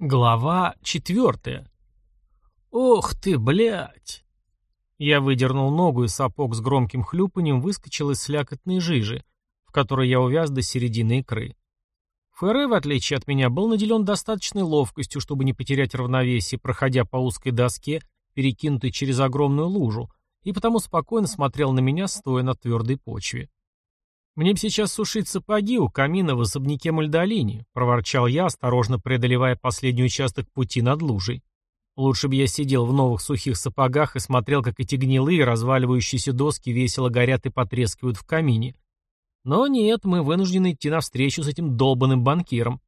Глава четвертая. «Ох ты, блядь!» Я выдернул ногу, и сапог с громким хлюпанием выскочил из слякотной жижи, в которой я увяз до середины икры. Ферре, в отличие от меня, был наделен достаточной ловкостью, чтобы не потерять равновесие, проходя по узкой доске, перекинутой через огромную лужу, и потому спокойно смотрел на меня, стоя на твердой почве. «Мне бы сейчас сушить сапоги у камина в особняке Мальдолини», — проворчал я, осторожно преодолевая последний участок пути над лужей. «Лучше бы я сидел в новых сухих сапогах и смотрел, как эти гнилые, разваливающиеся доски весело горят и потрескивают в камине. Но нет, мы вынуждены идти навстречу с этим долбанным банкиром».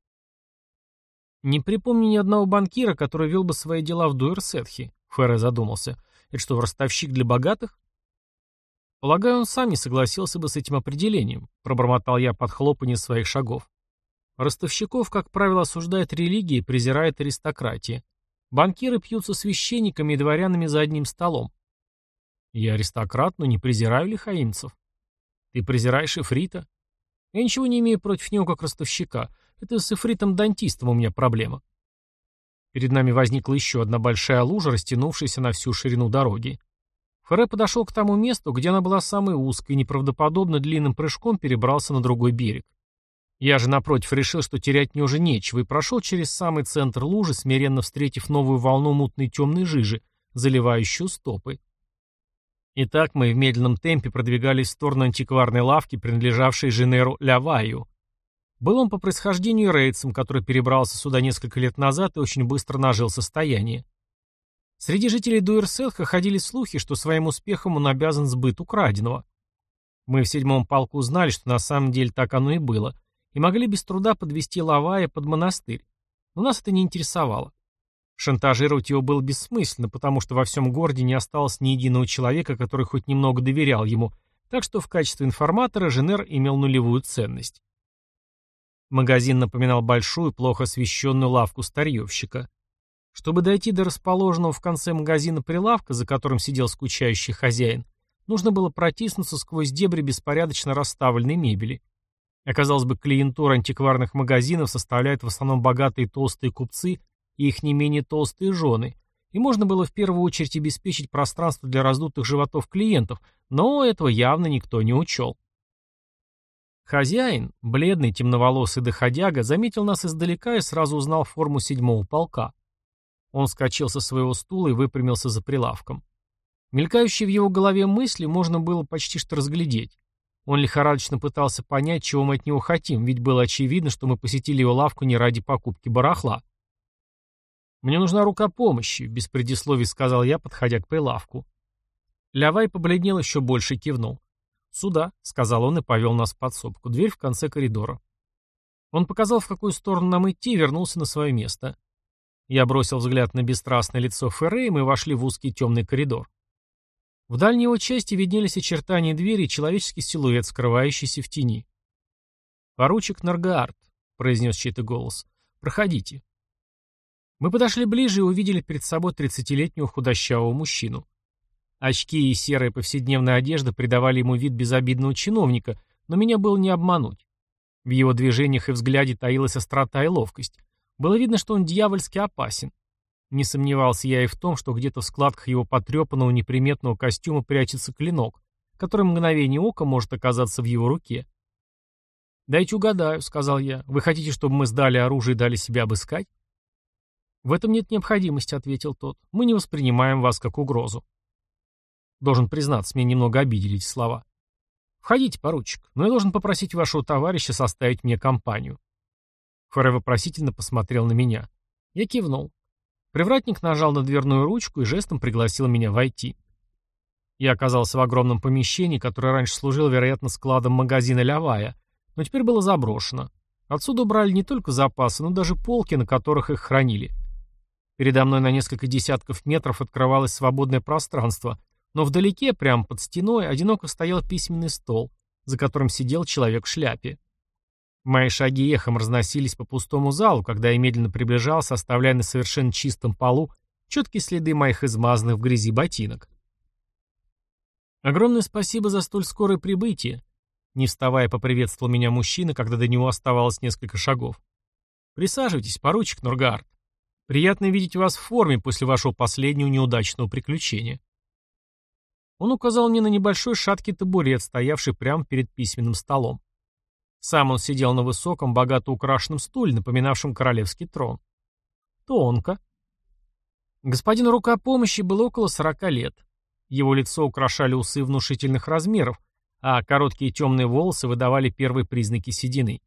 «Не припомню ни одного банкира, который вел бы свои дела в Дуэрсетхе», — Ферре задумался. «Это что, ростовщик для богатых?» Полагаю, он сам не согласился бы с этим определением, пробормотал я под хлопанье своих шагов. Ростовщиков, как правило, осуждает религия и презирает аристократия. Банкиры пьют со священниками и дворянами за одним столом. Я аристократ, но не презираю лихаимцев. Ты презираешь Эфрита? Я ничего не имею против него как ростовщика. Это с Эфритом-дантистом у меня проблема. Перед нами возникла еще одна большая лужа, растянувшаяся на всю ширину дороги. Ферре подошел к тому месту, где она была самой узкой, и неправдоподобно длинным прыжком перебрался на другой берег. Я же, напротив, решил, что терять мне уже нечего, и прошел через самый центр лужи, смиренно встретив новую волну мутной темной жижи, заливающую стопы. Итак, мы в медленном темпе продвигались в сторону антикварной лавки, принадлежавшей Женеру Ляваю. Был он по происхождению рейдсом, который перебрался сюда несколько лет назад и очень быстро нажил состояние. Среди жителей Дуэрсетха ходили слухи, что своим успехом он обязан сбыт украденного. Мы в седьмом полку знали, что на самом деле так оно и было, и могли без труда подвести Лавая под монастырь. Но нас это не интересовало. Шантажировать его было бессмысленно, потому что во всем городе не осталось ни единого человека, который хоть немного доверял ему, так что в качестве информатора Женер имел нулевую ценность. Магазин напоминал большую, плохо освещенную лавку старьевщика. Чтобы дойти до расположенного в конце магазина прилавка, за которым сидел скучающий хозяин, нужно было протиснуться сквозь дебри беспорядочно расставленной мебели. Оказалось бы, клиентура антикварных магазинов составляет в основном богатые толстые купцы и их не менее толстые жены, и можно было в первую очередь обеспечить пространство для раздутых животов клиентов, но этого явно никто не учел. Хозяин, бледный темноволосый доходяга, заметил нас издалека и сразу узнал форму седьмого полка. Он вскочил со своего стула и выпрямился за прилавком. Мелькающие в его голове мысли можно было почти что разглядеть. Он лихорадочно пытался понять, чего мы от него хотим, ведь было очевидно, что мы посетили его лавку не ради покупки барахла. «Мне нужна рука помощи», — без предисловий сказал я, подходя к прилавку. Лявай побледнел еще больше и кивнул. «Сюда», — сказал он и повел нас в подсобку. Дверь в конце коридора. Он показал, в какую сторону нам идти, и вернулся на свое место. Я бросил взгляд на бесстрастное лицо Ферре, и мы вошли в узкий темный коридор. В дальней его части виднелись очертания двери и человеческий силуэт, скрывающийся в тени. «Поручик Наргаард», — произнес чей-то голос, — «проходите». Мы подошли ближе и увидели перед собой тридцатилетнего худощавого мужчину. Очки и серая повседневная одежда придавали ему вид безобидного чиновника, но меня было не обмануть. В его движениях и взгляде таилась острота и ловкость. Было видно, что он дьявольски опасен. Не сомневался я и в том, что где-то в складках его потрепанного неприметного костюма прячется клинок, который мгновение ока может оказаться в его руке. «Дайте угадаю», — сказал я. «Вы хотите, чтобы мы сдали оружие и дали себя обыскать?» «В этом нет необходимости», — ответил тот. «Мы не воспринимаем вас как угрозу». Должен признаться, меня немного обидели эти слова. «Входите, поручик, но я должен попросить вашего товарища составить мне компанию». Ферре вопросительно посмотрел на меня. Я кивнул. Привратник нажал на дверную ручку и жестом пригласил меня войти. Я оказался в огромном помещении, которое раньше служило, вероятно, складом магазина Лявая, но теперь было заброшено. Отсюда убрали не только запасы, но даже полки, на которых их хранили. Передо мной на несколько десятков метров открывалось свободное пространство, но вдалеке, прямо под стеной, одиноко стоял письменный стол, за которым сидел человек в шляпе. Мои шаги эхом разносились по пустому залу, когда я медленно приближался, оставляя на совершенно чистом полу четкие следы моих измазанных в грязи ботинок. «Огромное спасибо за столь скорое прибытие», — не вставая поприветствовал меня мужчина, когда до него оставалось несколько шагов. «Присаживайтесь, поручик Нургард». Приятно видеть вас в форме после вашего последнего неудачного приключения. Он указал мне на небольшой шаткий табурет, стоявший прямо перед письменным столом. Сам он сидел на высоком, богато украшенном стуле, напоминавшем королевский трон. Тонко. Господину рука помощи было около сорока лет. Его лицо украшали усы внушительных размеров, а короткие темные волосы выдавали первые признаки седины.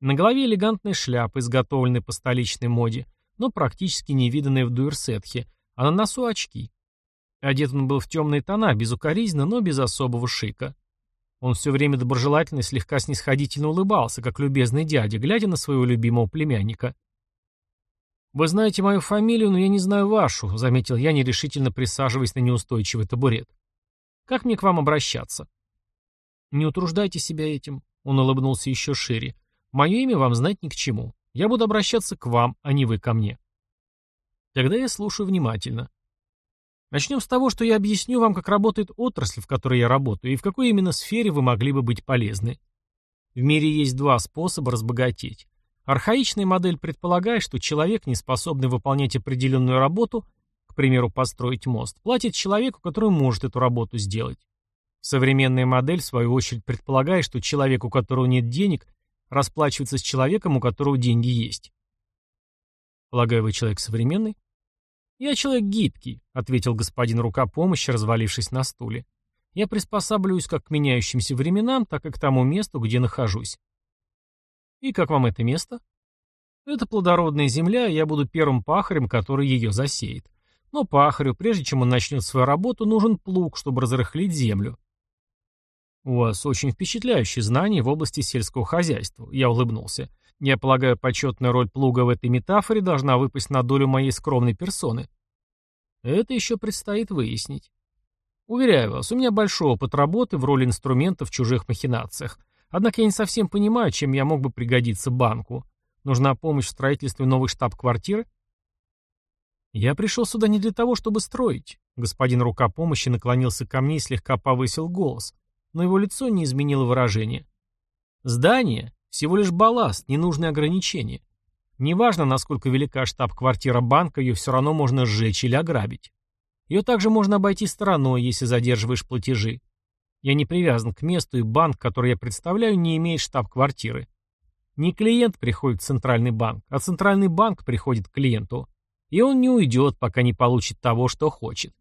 На голове элегантная шляпа, изготовленная по столичной моде, но практически не виданная в Дуэрсетхе, а на носу очки. Одет он был в темные тона, безукоризненно, но без особого шика. Он все время доброжелательно и слегка снисходительно улыбался, как любезный дядя, глядя на своего любимого племянника. «Вы знаете мою фамилию, но я не знаю вашу», — заметил я, нерешительно присаживаясь на неустойчивый табурет. «Как мне к вам обращаться?» «Не утруждайте себя этим», — он улыбнулся еще шире. «Мое имя вам знать ни к чему. Я буду обращаться к вам, а не вы ко мне». Тогда я слушаю внимательно. Начнем с того, что я объясню вам, как работает отрасль, в которой я работаю, и в какой именно сфере вы могли бы быть полезны. В мире есть два способа разбогатеть. Архаичная модель предполагает, что человек, не способный выполнять определенную работу, к примеру, построить мост, платит человеку, который может эту работу сделать. Современная модель, в свою очередь, предполагает, что человек, у которого нет денег, расплачивается с человеком, у которого деньги есть. Полагаю, вы человек современный? «Я человек гибкий», — ответил господин рука помощи, развалившись на стуле. «Я приспосабливаюсь как к меняющимся временам, так и к тому месту, где нахожусь». «И как вам это место?» «Это плодородная земля, и я буду первым пахарем, который ее засеет. Но пахарю, прежде чем он начнет свою работу, нужен плуг, чтобы разрыхлить землю». «У вас очень впечатляющие знания в области сельского хозяйства», — я улыбнулся. Я полагаю, почетная роль плуга в этой метафоре должна выпасть на долю моей скромной персоны. Это еще предстоит выяснить. Уверяю вас, у меня большой опыт работы в роли инструмента в чужих махинациях. Однако я не совсем понимаю, чем я мог бы пригодиться банку. Нужна помощь в строительстве новой штаб-квартиры? Я пришел сюда не для того, чтобы строить. Господин рука помощи наклонился ко мне и слегка повысил голос, но его лицо не изменило выражение. Здание всего лишь балласт, ненужные ограничения. Неважно, насколько велика штаб-квартира банка, ее все равно можно сжечь или ограбить. Ее также можно обойти стороной, если задерживаешь платежи. Я не привязан к месту, и банк, который я представляю, не имеет штаб-квартиры. Не клиент приходит в центральный банк, а центральный банк приходит к клиенту. И он не уйдет, пока не получит того, что хочет.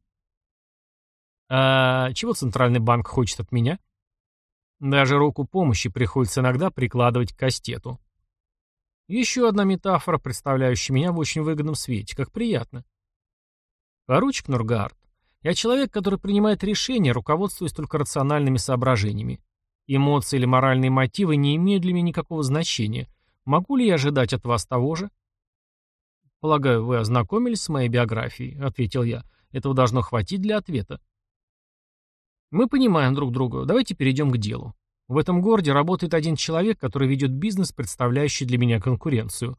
А чего центральный банк хочет от меня? Даже руку помощи приходится иногда прикладывать к кастету. Еще одна метафора, представляющая меня в очень выгодном свете. Как приятно. Поручик Нургард. Я человек, который принимает решения, руководствуясь только рациональными соображениями. Эмоции или моральные мотивы не имеют для меня никакого значения. Могу ли я ожидать от вас того же? Полагаю, вы ознакомились с моей биографией, ответил я. Этого должно хватить для ответа. Мы понимаем друг друга. Давайте перейдем к делу. В этом городе работает один человек, который ведет бизнес, представляющий для меня конкуренцию.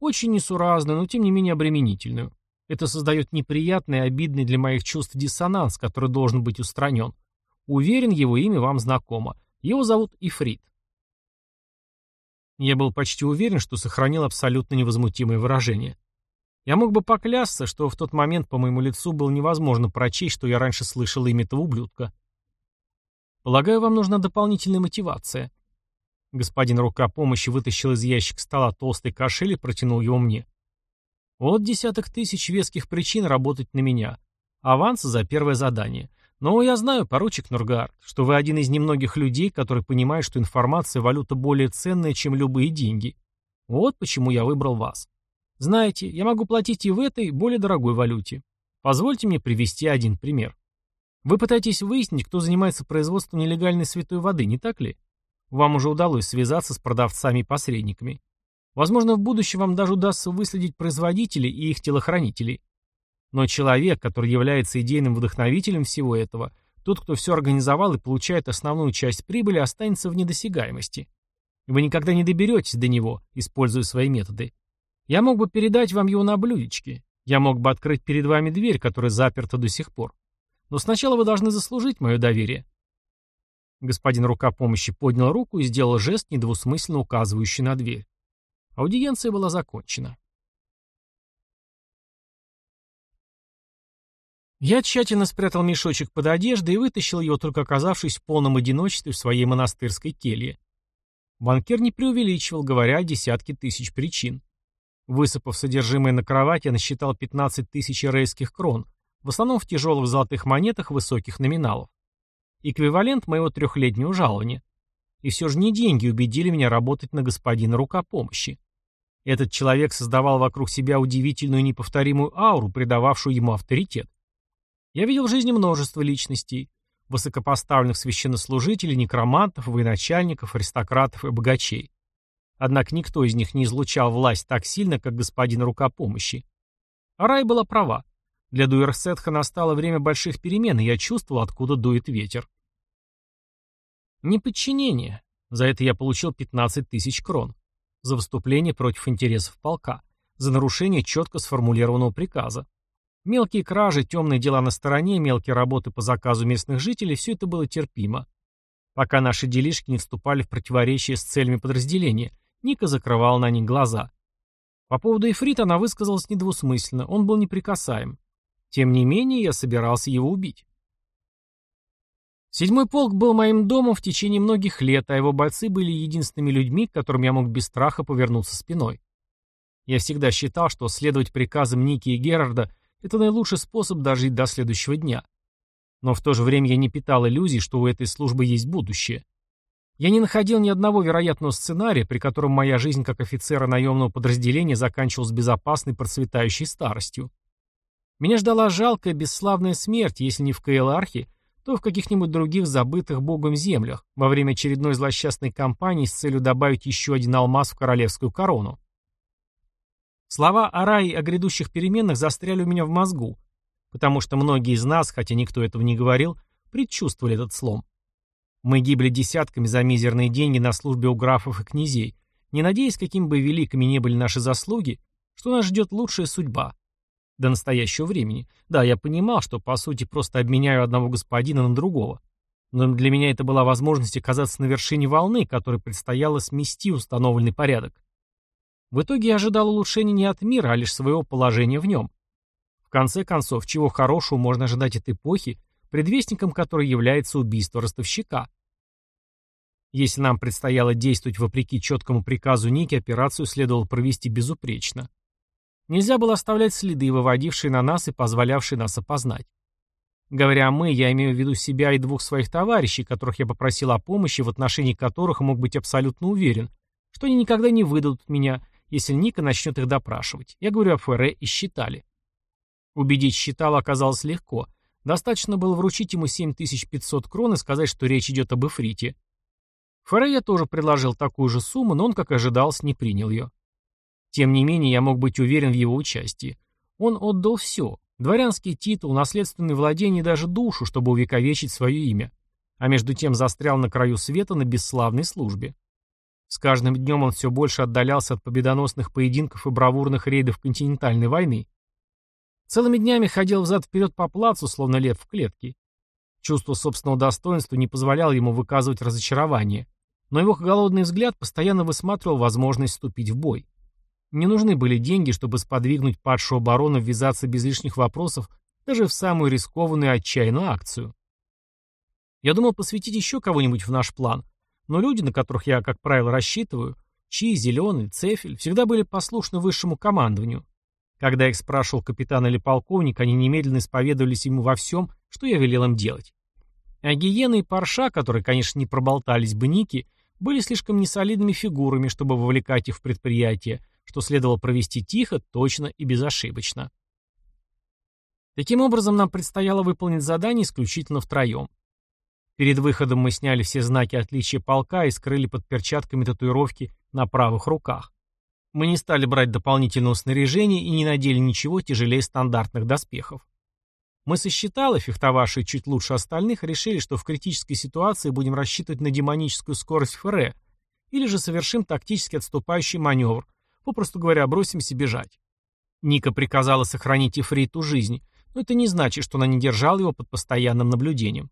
Очень несуразную, но тем не менее обременительную. Это создает неприятный и обидный для моих чувств диссонанс, который должен быть устранен. Уверен, его имя вам знакомо. Его зовут Ифрит. Я был почти уверен, что сохранил абсолютно невозмутимое выражение. Я мог бы поклясться, что в тот момент по моему лицу было невозможно прочесть, что я раньше слышал имя этого ублюдка. Полагаю, вам нужна дополнительная мотивация. Господин рука помощи вытащил из ящика стола толстый кошель и протянул его мне. Вот десяток тысяч веских причин работать на меня. Аванс за первое задание. Но я знаю, поручик Нургард, что вы один из немногих людей, который понимает, что информация – валюта более ценная, чем любые деньги. Вот почему я выбрал вас. Знаете, я могу платить и в этой, более дорогой валюте. Позвольте мне привести один пример. Вы пытаетесь выяснить, кто занимается производством нелегальной святой воды, не так ли? Вам уже удалось связаться с продавцами и посредниками. Возможно, в будущем вам даже удастся выследить производителей и их телохранителей. Но человек, который является идейным вдохновителем всего этого, тот, кто все организовал и получает основную часть прибыли, останется в недосягаемости. Вы никогда не доберетесь до него, используя свои методы. Я мог бы передать вам его на блюдечке. Я мог бы открыть перед вами дверь, которая заперта до сих пор. Но сначала вы должны заслужить мое доверие». Господин рука помощи поднял руку и сделал жест, недвусмысленно указывающий на дверь. Аудиенция была закончена. Я тщательно спрятал мешочек под одеждой и вытащил его, только оказавшись в полном одиночестве в своей монастырской келье. Банкир не преувеличивал, говоря о десятке тысяч причин. Высыпав содержимое на кровать, я насчитал 15 тысяч рейских крон, в основном в тяжелых золотых монетах высоких номиналов. Эквивалент моего трехлетнего жалования. И все же не деньги убедили меня работать на господина рукопомощи. Этот человек создавал вокруг себя удивительную неповторимую ауру, придававшую ему авторитет. Я видел в жизни множество личностей, высокопоставленных священнослужителей, некромантов, военачальников, аристократов и богачей. Однако никто из них не излучал власть так сильно, как господин рукопомощи. Арай была права. Для Дуэрсетха настало время больших перемен, и я чувствовал, откуда дует ветер. Неподчинение. За это я получил 15 тысяч крон. За выступление против интересов полка. За нарушение четко сформулированного приказа. Мелкие кражи, темные дела на стороне, мелкие работы по заказу местных жителей – все это было терпимо. Пока наши делишки не вступали в противоречие с целями подразделения, Ника закрывала на них глаза. По поводу Эфрита она высказалась недвусмысленно, он был неприкасаем. Тем не менее, я собирался его убить. Седьмой полк был моим домом в течение многих лет, а его бойцы были единственными людьми, к которым я мог без страха повернуться спиной. Я всегда считал, что следовать приказам Ники и Герарда – это наилучший способ дожить до следующего дня. Но в то же время я не питал иллюзий, что у этой службы есть будущее. Я не находил ни одного вероятного сценария, при котором моя жизнь как офицера наемного подразделения заканчивалась безопасной процветающей старостью. Меня ждала жалкая, бесславная смерть, если не в Каэлархе, то в каких-нибудь других забытых богом землях, во время очередной злосчастной кампании с целью добавить еще один алмаз в королевскую корону. Слова о рае и о грядущих переменах застряли у меня в мозгу, потому что многие из нас, хотя никто этого не говорил, предчувствовали этот слом. Мы гибли десятками за мизерные деньги на службе у графов и князей, не надеясь, какими бы великими не были наши заслуги, что нас ждет лучшая судьба. До настоящего времени. Да, я понимал, что по сути просто обменяю одного господина на другого. Но для меня это была возможность оказаться на вершине волны, которой предстояло смести установленный порядок. В итоге я ожидал улучшения не от мира, а лишь своего положения в нем. В конце концов, чего хорошего можно ожидать от эпохи, предвестником которой является убийство ростовщика? Если нам предстояло действовать вопреки четкому приказу Ники, операцию следовало провести безупречно. Нельзя было оставлять следы, выводившие на нас и позволявшие нас опознать. Говоря «мы», я имею в виду себя и двух своих товарищей, которых я попросил о помощи, в отношении которых мог быть абсолютно уверен, что они никогда не выдадут меня если Ника начнет их допрашивать. Я говорю о Ферре и Считале. Убедить Считала оказалось легко. Достаточно было вручить ему 7500 крон и сказать, что речь идет об Эфрите. Ферре я тоже предложил такую же сумму, но он, как ожидалось, не принял ее. Тем не менее, я мог быть уверен в его участии. Он отдал все. Дворянский титул, наследственные владения и даже душу, чтобы увековечить свое имя. А между тем застрял на краю света на бесславной службе. С каждым днем он все больше отдалялся от победоносных поединков и бравурных рейдов континентальной войны. Целыми днями ходил взад-вперед по плацу, словно лев в клетке. Чувство собственного достоинства не позволяло ему выказывать разочарование, но его голодный взгляд постоянно высматривал возможность вступить в бой. Не нужны были деньги, чтобы сподвигнуть падшего барона ввязаться без лишних вопросов даже в самую рискованную и отчаянную акцию. Я думал посвятить еще кого-нибудь в наш план, но люди, на которых я, как правило, рассчитываю, Чи, Зеленый, Цефель, всегда были послушны высшему командованию. Когда их спрашивал капитан или полковник, они немедленно исповедовались ему во всем, что я велел им делать. А гиены и парша, которые, конечно, не проболтались бы Ники, были слишком несолидными фигурами, чтобы вовлекать их в предприятие, что следовало провести тихо, точно и безошибочно. Таким образом, нам предстояло выполнить задание исключительно втроем. Перед выходом мы сняли все знаки отличия полка и скрыли под перчатками татуировки на правых руках. Мы не стали брать дополнительного снаряжения и не надели ничего тяжелее стандартных доспехов. Мы сосчитали, фехтовавшие чуть лучше остальных, решили, что в критической ситуации будем рассчитывать на демоническую скорость Ферре, или же совершим тактически отступающий маневр, попросту говоря, бросимся бежать. Ника приказала сохранить Ифриту жизнь, но это не значит, что она не держала его под постоянным наблюдением.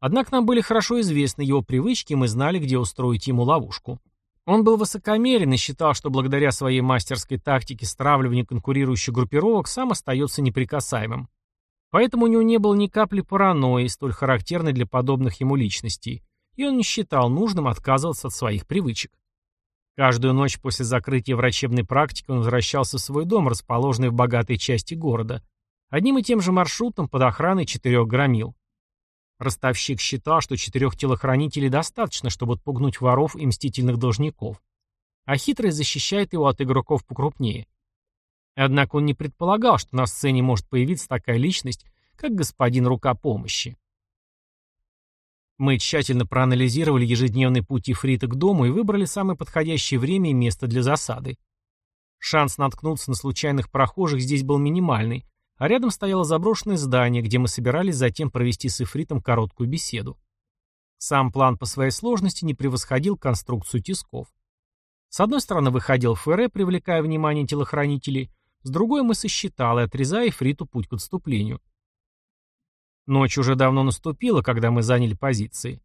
Однако нам были хорошо известны его привычки, и мы знали, где устроить ему ловушку. Он был высокомерен и считал, что благодаря своей мастерской тактике стравливания конкурирующих группировок сам остается неприкасаемым. Поэтому у него не было ни капли паранойи, столь характерной для подобных ему личностей, и он не считал нужным отказываться от своих привычек. Каждую ночь после закрытия врачебной практики он возвращался в свой дом, расположенный в богатой части города, одним и тем же маршрутом под охраной четырех громил. Ростовщик считал, что четырех телохранителей достаточно, чтобы отпугнуть воров и мстительных должников, а хитрость защищает его от игроков покрупнее. Однако он не предполагал, что на сцене может появиться такая личность, как господин рука помощи. Мы тщательно проанализировали ежедневный путь Ифрита к дому и выбрали самое подходящее время и место для засады. Шанс наткнуться на случайных прохожих здесь был минимальный, а рядом стояло заброшенное здание, где мы собирались затем провести с Ифритом короткую беседу. Сам план по своей сложности не превосходил конструкцию тисков. С одной стороны выходил Ферре, привлекая внимание телохранителей, с другой мы сосчитал и отрезая Ифриту путь к отступлению. Ночь уже давно наступила, когда мы заняли позиции.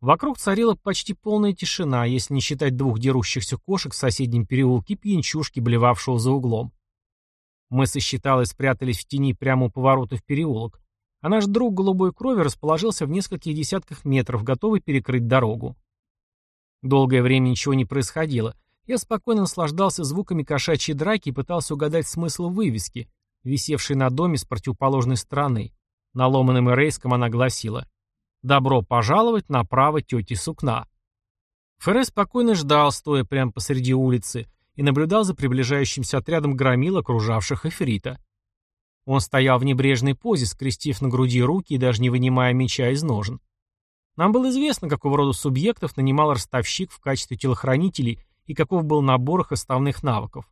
Вокруг царила почти полная тишина, если не считать двух дерущихся кошек в соседнем переулке пьянчушки, блевавшего за углом. Мы сосчитал и спрятались в тени прямо у поворота в переулок, а наш друг голубой крови расположился в нескольких десятках метров, готовый перекрыть дорогу. Долгое время ничего не происходило. Я спокойно наслаждался звуками кошачьей драки и пытался угадать смысл вывески, висевшей на доме с противоположной стороны. На ломаном ирейском она гласила «Добро пожаловать на право тети Сукна». Ферре спокойно ждал, стоя прямо посреди улицы, и наблюдал за приближающимся отрядом громил, окружавших Эфрита. Он стоял в небрежной позе, скрестив на груди руки и даже не вынимая меча из ножен. Нам было известно, какого рода субъектов нанимал ростовщик в качестве телохранителей и каков был набор их основных навыков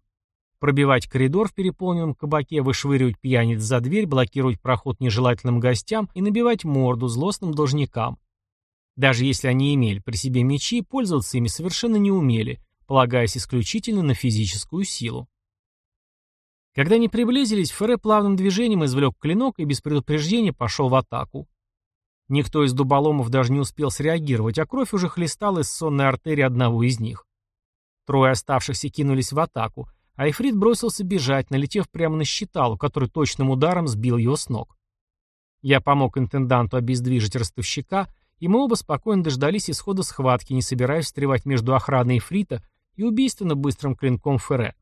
пробивать коридор в переполненном кабаке, вышвыривать пьяниц за дверь, блокировать проход нежелательным гостям и набивать морду злостным должникам. Даже если они имели при себе мечи, пользоваться ими совершенно не умели, полагаясь исключительно на физическую силу. Когда они приблизились, Ферре плавным движением извлек клинок и без предупреждения пошел в атаку. Никто из дуболомов даже не успел среагировать, а кровь уже хлестала из сонной артерии одного из них. Трое оставшихся кинулись в атаку, Айфрид бросился бежать, налетев прямо на щиталу, который точным ударом сбил его с ног. Я помог интенданту обездвижить ростовщика, и мы оба спокойно дождались исхода схватки, не собираясь встревать между охраной Эфрита и убийственно быстрым клинком Ферре.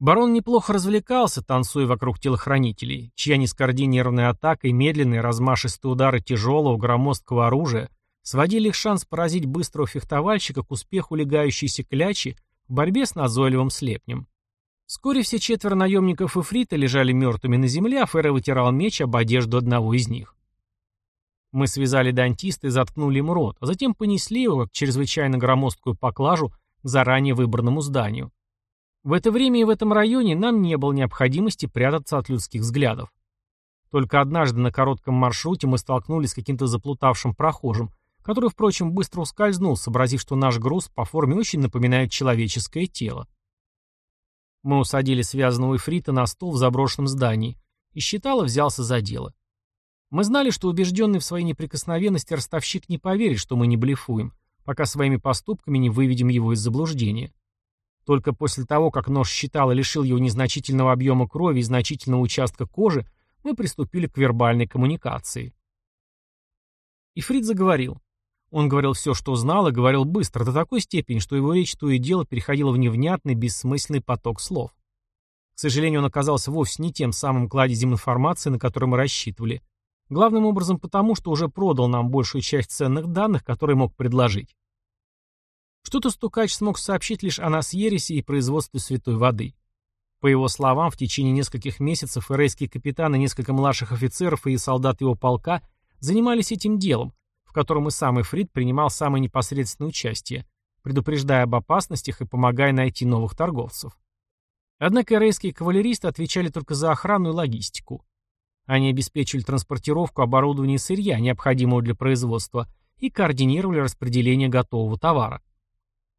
Барон неплохо развлекался, танцуя вокруг телохранителей, чья нескоординированная атака и медленные размашистые удары тяжелого громоздкого оружия сводили их шанс поразить быстрого фехтовальщика к успеху легающейся клячи борьбе с назойливым слепнем. Вскоре все четверо наемников Эфрита лежали мертвыми на земле, а Ферре вытирал меч об одежду одного из них. Мы связали дантиста и заткнули ему рот, а затем понесли его, как чрезвычайно громоздкую поклажу, к заранее выбранному зданию. В это время и в этом районе нам не было необходимости прятаться от людских взглядов. Только однажды на коротком маршруте мы столкнулись с каким-то заплутавшим прохожим, который, впрочем, быстро ускользнул, сообразив, что наш груз по форме очень напоминает человеческое тело. Мы усадили связанного Эфрита на стол в заброшенном здании, и считало взялся за дело. Мы знали, что убежденный в своей неприкосновенности ростовщик не поверит, что мы не блефуем, пока своими поступками не выведем его из заблуждения. Только после того, как нож считал лишил его незначительного объема крови и значительного участка кожи, мы приступили к вербальной коммуникации. Ифрит заговорил. Он говорил все, что знал, и говорил быстро, до такой степени, что его речь то и дело переходила в невнятный, бессмысленный поток слов. К сожалению, он оказался вовсе не тем самым кладезем информации, на который мы рассчитывали. Главным образом потому, что уже продал нам большую часть ценных данных, которые мог предложить. Что-то Стукач смог сообщить лишь о нас ереси и производстве святой воды. По его словам, в течение нескольких месяцев эрейские капитаны, несколько младших офицеров и солдат его полка занимались этим делом, в котором и сам Эфрит принимал самое непосредственное участие, предупреждая об опасностях и помогая найти новых торговцев. Однако рейские кавалеристы отвечали только за охрану и логистику. Они обеспечивали транспортировку оборудования и сырья, необходимого для производства, и координировали распределение готового товара.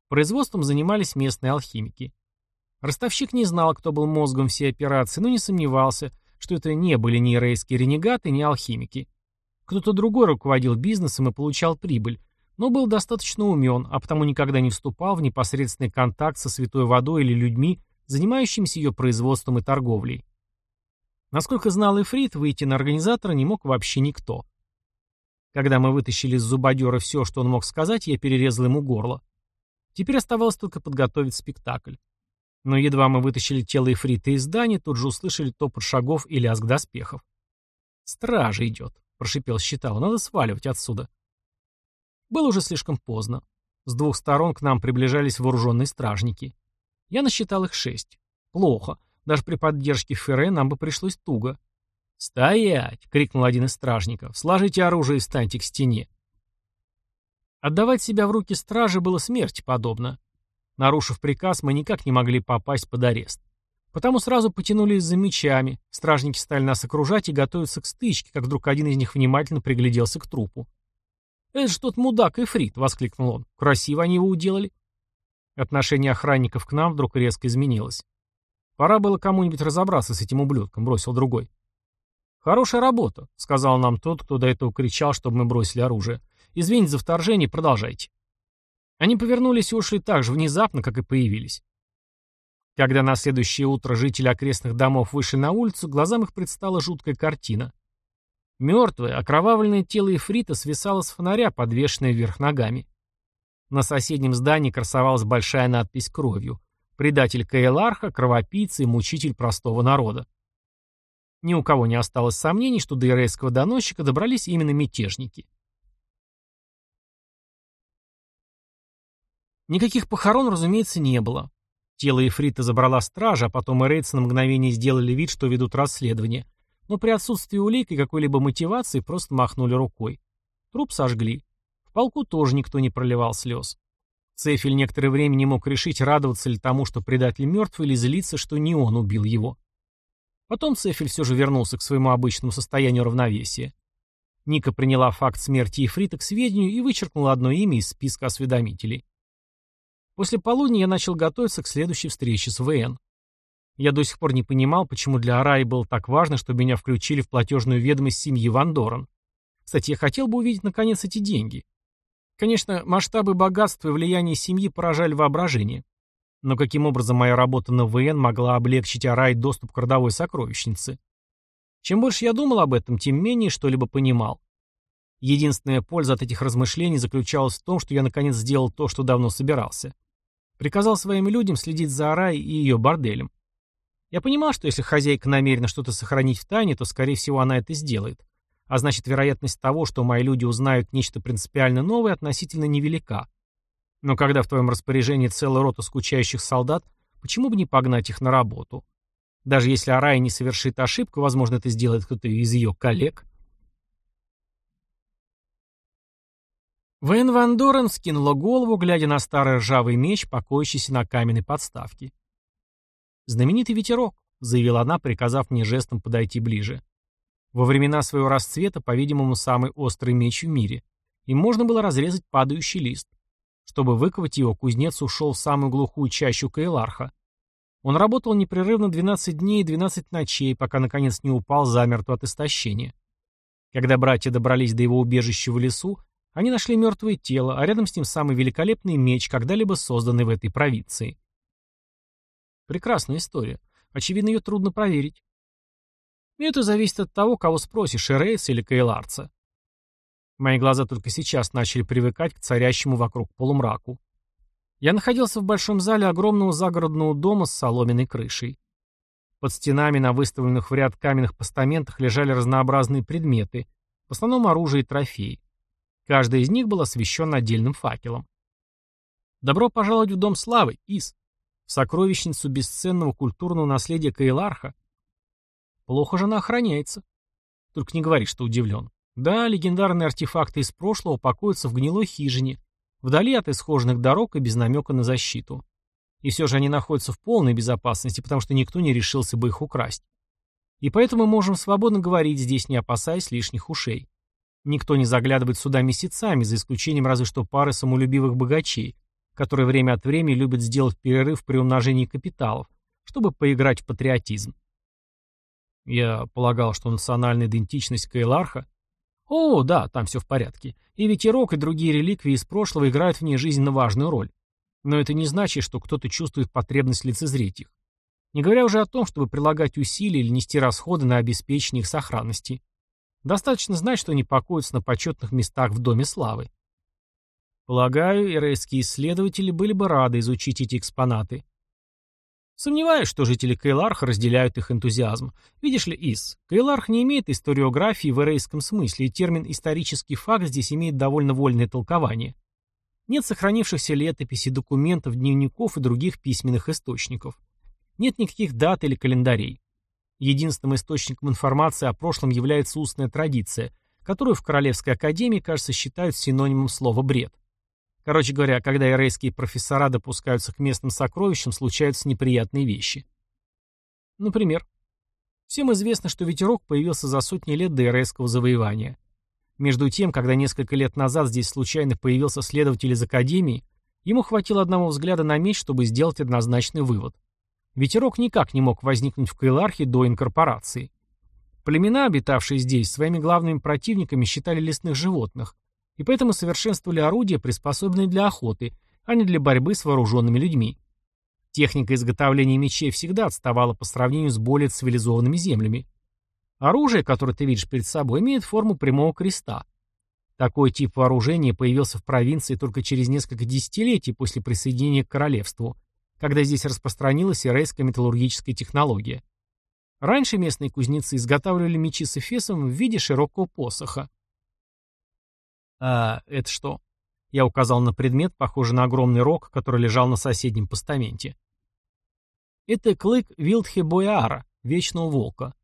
Производством занимались местные алхимики. Ростовщик не знал, кто был мозгом всей операции, но не сомневался, что это не были ни рейские ренегаты, ни алхимики. Кто-то другой руководил бизнесом и получал прибыль, но был достаточно умен, а потому никогда не вступал в непосредственный контакт со святой водой или людьми, занимающимися ее производством и торговлей. Насколько знал Ифрит, выйти на организатора не мог вообще никто. Когда мы вытащили из зубодера все, что он мог сказать, я перерезал ему горло. Теперь оставалось только подготовить спектакль. Но едва мы вытащили тело Ифрита из здания, тут же услышали топот шагов и лязг доспехов. «Стража идет», — прошипел Щитал, — «надо сваливать отсюда». Было уже слишком поздно. С двух сторон к нам приближались вооруженные стражники. Я насчитал их шесть. Плохо. Даже при поддержке Ферре нам бы пришлось туго. «Стоять!» — крикнул один из стражников. «Сложите оружие и встаньте к стене». Отдавать себя в руки стражи было смерти подобно. Нарушив приказ, мы никак не могли попасть под арест. Потому сразу потянулись за мечами, стражники стали нас окружать и готовиться к стычке, как вдруг один из них внимательно пригляделся к трупу. «Это же тот мудак Эфрит!» — воскликнул он. «Красиво они его уделали!» Отношение охранников к нам вдруг резко изменилось. «Пора было кому-нибудь разобраться с этим ублюдком», — бросил другой. «Хорошая работа», — сказал нам тот, кто до этого кричал, чтобы мы бросили оружие. «Извините за вторжение, продолжайте». Они повернулись и ушли так же внезапно, как и появились. Когда на следующее утро жители окрестных домов вышли на улицу, глазам их предстала жуткая картина. Мертвое, окровавленное тело Ифрита свисало с фонаря, подвешенное вверх ногами. На соседнем здании красовалась большая надпись кровью. «Предатель Каэларха, кровопийца и мучитель простого народа». Ни у кого не осталось сомнений, что до ирейского доносчика добрались именно мятежники. Никаких похорон, разумеется, не было. Тело Ифрита забрала стража, а потом ирейцы на мгновение сделали вид, что ведут расследование, но при отсутствии улик и какой-либо мотивации просто махнули рукой. Труп сожгли. В полку тоже никто не проливал слез. Цефель некоторое время не мог решить, радоваться ли тому, что предатель мертв, или злиться, что не он убил его. Потом Цефель все же вернулся к своему обычному состоянию равновесия. Ника приняла факт смерти Ефрита к сведению и вычеркнула одно имя из списка осведомителей. После полудня я начал готовиться к следующей встрече с ВН. Я до сих пор не понимал, почему для Араи было так важно, чтобы меня включили в платежную ведомость семьи Ван Дорен. Кстати, я хотел бы увидеть наконец эти деньги. Конечно, масштабы богатства и влияния семьи поражали воображение. Но каким образом моя работа на ВН могла облегчить Арай доступ к родовой сокровищнице? Чем больше я думал об этом, тем менее что-либо понимал. Единственная польза от этих размышлений заключалась в том, что я наконец сделал то, что давно собирался. Приказал своим людям следить за Арай и ее борделем. Я понимал, что если хозяйка намерена что-то сохранить в тайне, то, скорее всего, она это сделает. А значит, вероятность того, что мои люди узнают нечто принципиально новое, относительно невелика. Но когда в твоем распоряжении целая рота скучающих солдат, почему бы не погнать их на работу? Даже если Арая не совершит ошибку, возможно, это сделает кто-то из ее коллег. Вэн Ван Дорен скинула голову, глядя на старый ржавый меч, покоящийся на каменной подставке. «Знаменитый ветерок», — заявила она, приказав мне жестом подойти ближе. Во времена своего расцвета, по-видимому, самый острый меч в мире. Им можно было разрезать падающий лист. Чтобы выковать его, кузнец ушел в самую глухую чащу Каэларха. Он работал непрерывно 12 дней и 12 ночей, пока наконец не упал замертво от истощения. Когда братья добрались до его убежища в лесу, они нашли мертвое тело, а рядом с ним самый великолепный меч, когда-либо созданный в этой провинции. Прекрасная история. Очевидно, ее трудно проверить. И это зависит от того, кого спросишь, Эрейса или Каэларца. Мои глаза только сейчас начали привыкать к царящему вокруг полумраку. Я находился в большом зале огромного загородного дома с соломенной крышей. Под стенами на выставленных в ряд каменных постаментах лежали разнообразные предметы, в основном оружие и трофеи. Каждый из них был освещен отдельным факелом. «Добро пожаловать в Дом Славы, Ис!» сокровищницу бесценного культурного наследия Каэларха. Плохо же она охраняется. Только не говори, что удивлен. Да, легендарные артефакты из прошлого покоятся в гнилой хижине, вдали от исхоженных дорог и без намека на защиту. И все же они находятся в полной безопасности, потому что никто не решился бы их украсть. И поэтому мы можем свободно говорить здесь, не опасаясь лишних ушей. Никто не заглядывает сюда месяцами, за исключением разве что пары самолюбивых богачей, которые время от времени любят сделать перерыв при умножении капиталов, чтобы поиграть в патриотизм. Я полагал, что национальная идентичность Кайларха... О, да, там все в порядке. И ветерок, и другие реликвии из прошлого играют в ней жизненно важную роль. Но это не значит, что кто-то чувствует потребность лицезреть их. Не говоря уже о том, чтобы прилагать усилия или нести расходы на обеспечение их сохранности. Достаточно знать, что они покоятся на почетных местах в Доме Славы. Полагаю, ирейские исследователи были бы рады изучить эти экспонаты. Сомневаюсь, что жители Кейларха разделяют их энтузиазм. Видишь ли, Ис, Кейларх не имеет историографии в эрейском смысле, и термин «исторический факт» здесь имеет довольно вольное толкование. Нет сохранившихся летописей, документов, дневников и других письменных источников. Нет никаких дат или календарей. Единственным источником информации о прошлом является устная традиция, которую в Королевской академии, кажется, считают синонимом слова «бред». Короче говоря, когда эрейские профессора допускаются к местным сокровищам, случаются неприятные вещи. Например, всем известно, что ветерок появился за сотни лет до эрейского завоевания. Между тем, когда несколько лет назад здесь случайно появился следователь из Академии, ему хватило одного взгляда на меч, чтобы сделать однозначный вывод. Ветерок никак не мог возникнуть в Кайлархе до инкорпорации. Племена, обитавшие здесь, своими главными противниками считали лесных животных, и поэтому совершенствовали орудия, приспособленные для охоты, а не для борьбы с вооруженными людьми. Техника изготовления мечей всегда отставала по сравнению с более цивилизованными землями. Оружие, которое ты видишь перед собой, имеет форму прямого креста. Такой тип вооружения появился в провинции только через несколько десятилетий после присоединения к королевству, когда здесь распространилась ирейская металлургическая технология. Раньше местные кузнецы изготавливали мечи с эфесом в виде широкого посоха. «А это что?» Я указал на предмет, похожий на огромный рог, который лежал на соседнем постаменте. Это клык Вилдхебояара, вечного волка.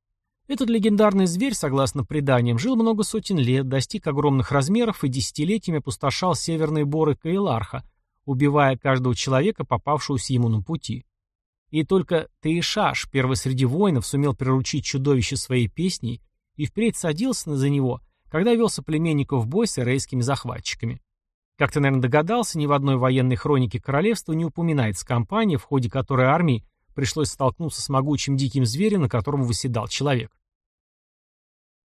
Этот легендарный зверь, согласно преданиям, жил много сотен лет, достиг огромных размеров и десятилетиями опустошал северные боры Каэларха, убивая каждого человека, попавшегося ему на пути. И только Таишаш, первый среди воинов, сумел приручить чудовище своей песней и впредь садился за него, когда вел соплеменников в бой с эрейскими захватчиками. Как ты, наверное, догадался, ни в одной военной хронике королевства не упоминается кампания, в ходе которой армии пришлось столкнуться с могучим диким зверем, на котором выседал человек.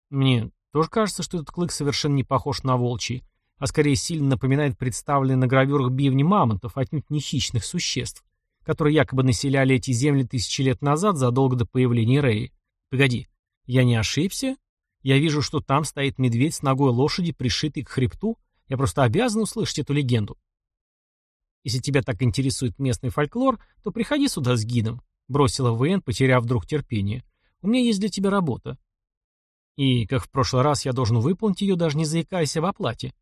Мне тоже кажется, что этот клык совершенно не похож на волчий, а скорее сильно напоминает представленные на гравюрах бивни мамонтов, отнюдь не хищных существ, которые якобы населяли эти земли тысячи лет назад задолго до появления Реи. Погоди, я не ошибся? Я вижу, что там стоит медведь с ногой лошади, пришитый к хребту. Я просто обязан услышать эту легенду. Если тебя так интересует местный фольклор, то приходи сюда с гидом, бросила Вейн, потеряв вдруг терпение. У меня есть для тебя работа. И, как в прошлый раз, я должен выполнить ее, даже не заикаясь об оплате.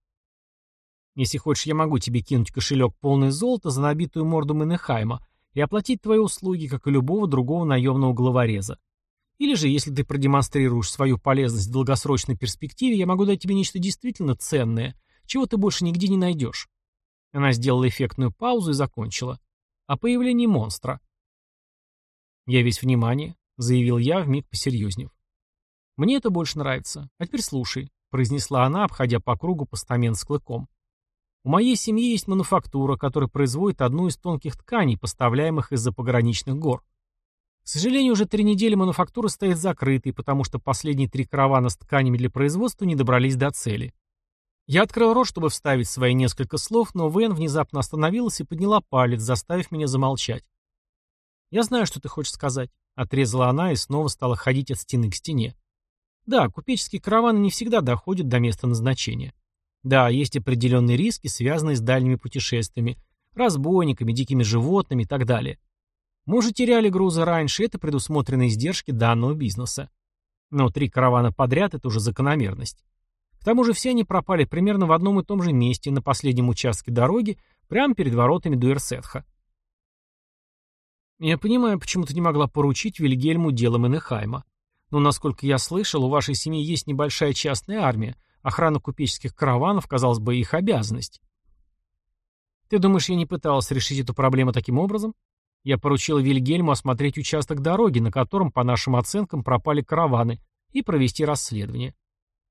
Если хочешь, я могу тебе кинуть кошелек полный золота за набитую морду Менехайма и оплатить твои услуги, как и любого другого наемного главореза. Или же, если ты продемонстрируешь свою полезность в долгосрочной перспективе, я могу дать тебе нечто действительно ценное, чего ты больше нигде не найдешь. Она сделала эффектную паузу и закончила. О появлении монстра. «Я весь внимание», — заявил я, вмиг посерьезнев. «Мне это больше нравится. А теперь слушай», — произнесла она, обходя по кругу постамент с клыком. «У моей семьи есть мануфактура, которая производит одну из тонких тканей, поставляемых из-за пограничных гор. К сожалению, уже три недели мануфактура стоит закрытой, потому что последние три каравана с тканями для производства не добрались до цели. Я открыл рот, чтобы вставить свои несколько слов, но Вен внезапно остановилась и подняла палец, заставив меня замолчать. «Я знаю, что ты хочешь сказать», — отрезала она и снова стала ходить от стены к стене. Да, купеческие караваны не всегда доходят до места назначения. Да, есть определенные риски, связанные с дальними путешествиями, разбойниками, дикими животными и так далее. Мы уже теряли грузы раньше, это предусмотренные издержки данного бизнеса. Но три каравана подряд – это уже закономерность. К тому же все они пропали примерно в одном и том же месте, на последнем участке дороги, прямо перед воротами Дуэрсетха. Я понимаю, почему ты не могла поручить Вильгельму дело Менехайма. Но, насколько я слышал, у вашей семьи есть небольшая частная армия. Охрана купеческих караванов, казалось бы, их обязанность. Ты думаешь, я не пыталась решить эту проблему таким образом? Я поручил Вильгельму осмотреть участок дороги, на котором, по нашим оценкам, пропали караваны, и провести расследование.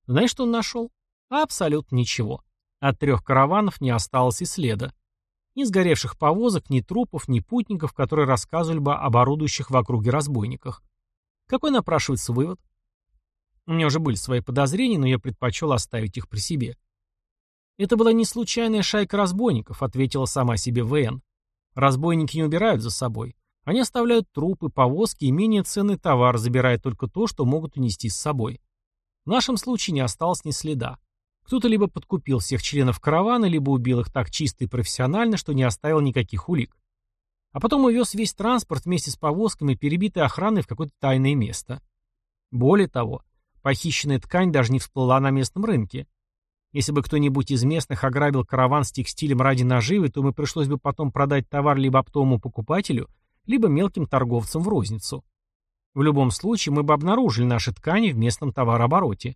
Знаешь, что он нашел? Абсолютно ничего. От трех караванов не осталось и следа. Ни сгоревших повозок, ни трупов, ни путников, которые рассказывали бы об орудующих в округе разбойниках. Какой напрашивается вывод? У меня уже были свои подозрения, но я предпочел оставить их при себе. Это была не случайная шайка разбойников, ответила сама себе ВН. Разбойники не убирают за собой. Они оставляют трупы, повозки и менее ценный товар, забирая только то, что могут унести с собой. В нашем случае не осталось ни следа. Кто-то либо подкупил всех членов каравана, либо убил их так чисто и профессионально, что не оставил никаких улик. А потом увез весь транспорт вместе с повозками, перебитой охраной в какое-то тайное место. Более того, похищенная ткань даже не всплыла на местном рынке. Если бы кто-нибудь из местных ограбил караван с текстилем ради наживы, то ему пришлось бы потом продать товар либо оптовому покупателю, либо мелким торговцам в розницу. В любом случае, мы бы обнаружили наши ткани в местном товарообороте.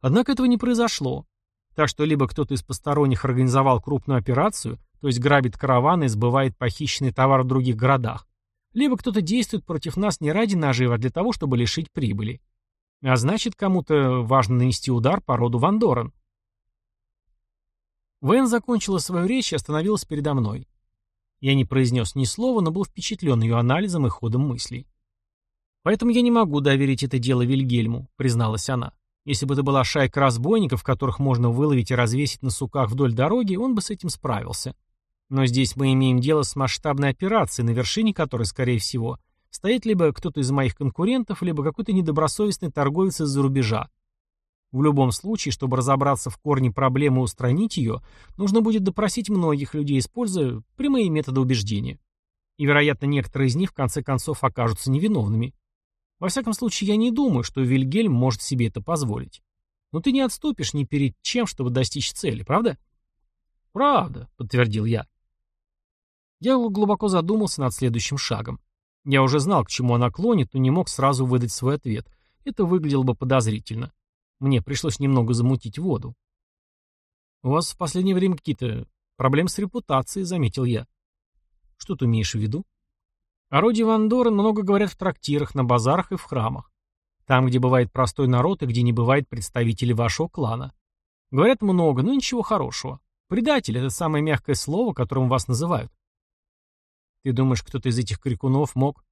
Однако этого не произошло. Так что либо кто-то из посторонних организовал крупную операцию, то есть грабит караваны и сбывает похищенный товар в других городах, либо кто-то действует против нас не ради нажива, а для того, чтобы лишить прибыли. А значит, кому-то важно нанести удар по роду Вандоран. Вэн закончила свою речь и остановилась передо мной. Я не произнес ни слова, но был впечатлен ее анализом и ходом мыслей. «Поэтому я не могу доверить это дело Вильгельму», — призналась она. «Если бы это была шайка разбойников, которых можно выловить и развесить на суках вдоль дороги, он бы с этим справился. Но здесь мы имеем дело с масштабной операцией, на вершине которой, скорее всего, стоит либо кто-то из моих конкурентов, либо какой-то недобросовестный торговец из-за рубежа. В любом случае, чтобы разобраться в корне проблемы и устранить ее, нужно будет допросить многих людей, используя прямые методы убеждения. И, вероятно, некоторые из них в конце концов окажутся невиновными. Во всяком случае, я не думаю, что Вильгельм может себе это позволить. Но ты не отступишь ни перед чем, чтобы достичь цели, правда? Правда, подтвердил я. Я глубоко задумался над следующим шагом. Я уже знал, к чему она клонит, но не мог сразу выдать свой ответ. Это выглядело бы подозрительно. Мне пришлось немного замутить воду. «У вас в последнее время какие-то проблемы с репутацией», — заметил я. «Что ты имеешь в виду?» О роде Ван Дорен много говорят в трактирах, на базарах и в храмах. Там, где бывает простой народ и где не бывает представителей вашего клана. Говорят много, но ничего хорошего. Предатель — это самое мягкое слово, которым вас называют. Ты думаешь, кто-то из этих крикунов мог?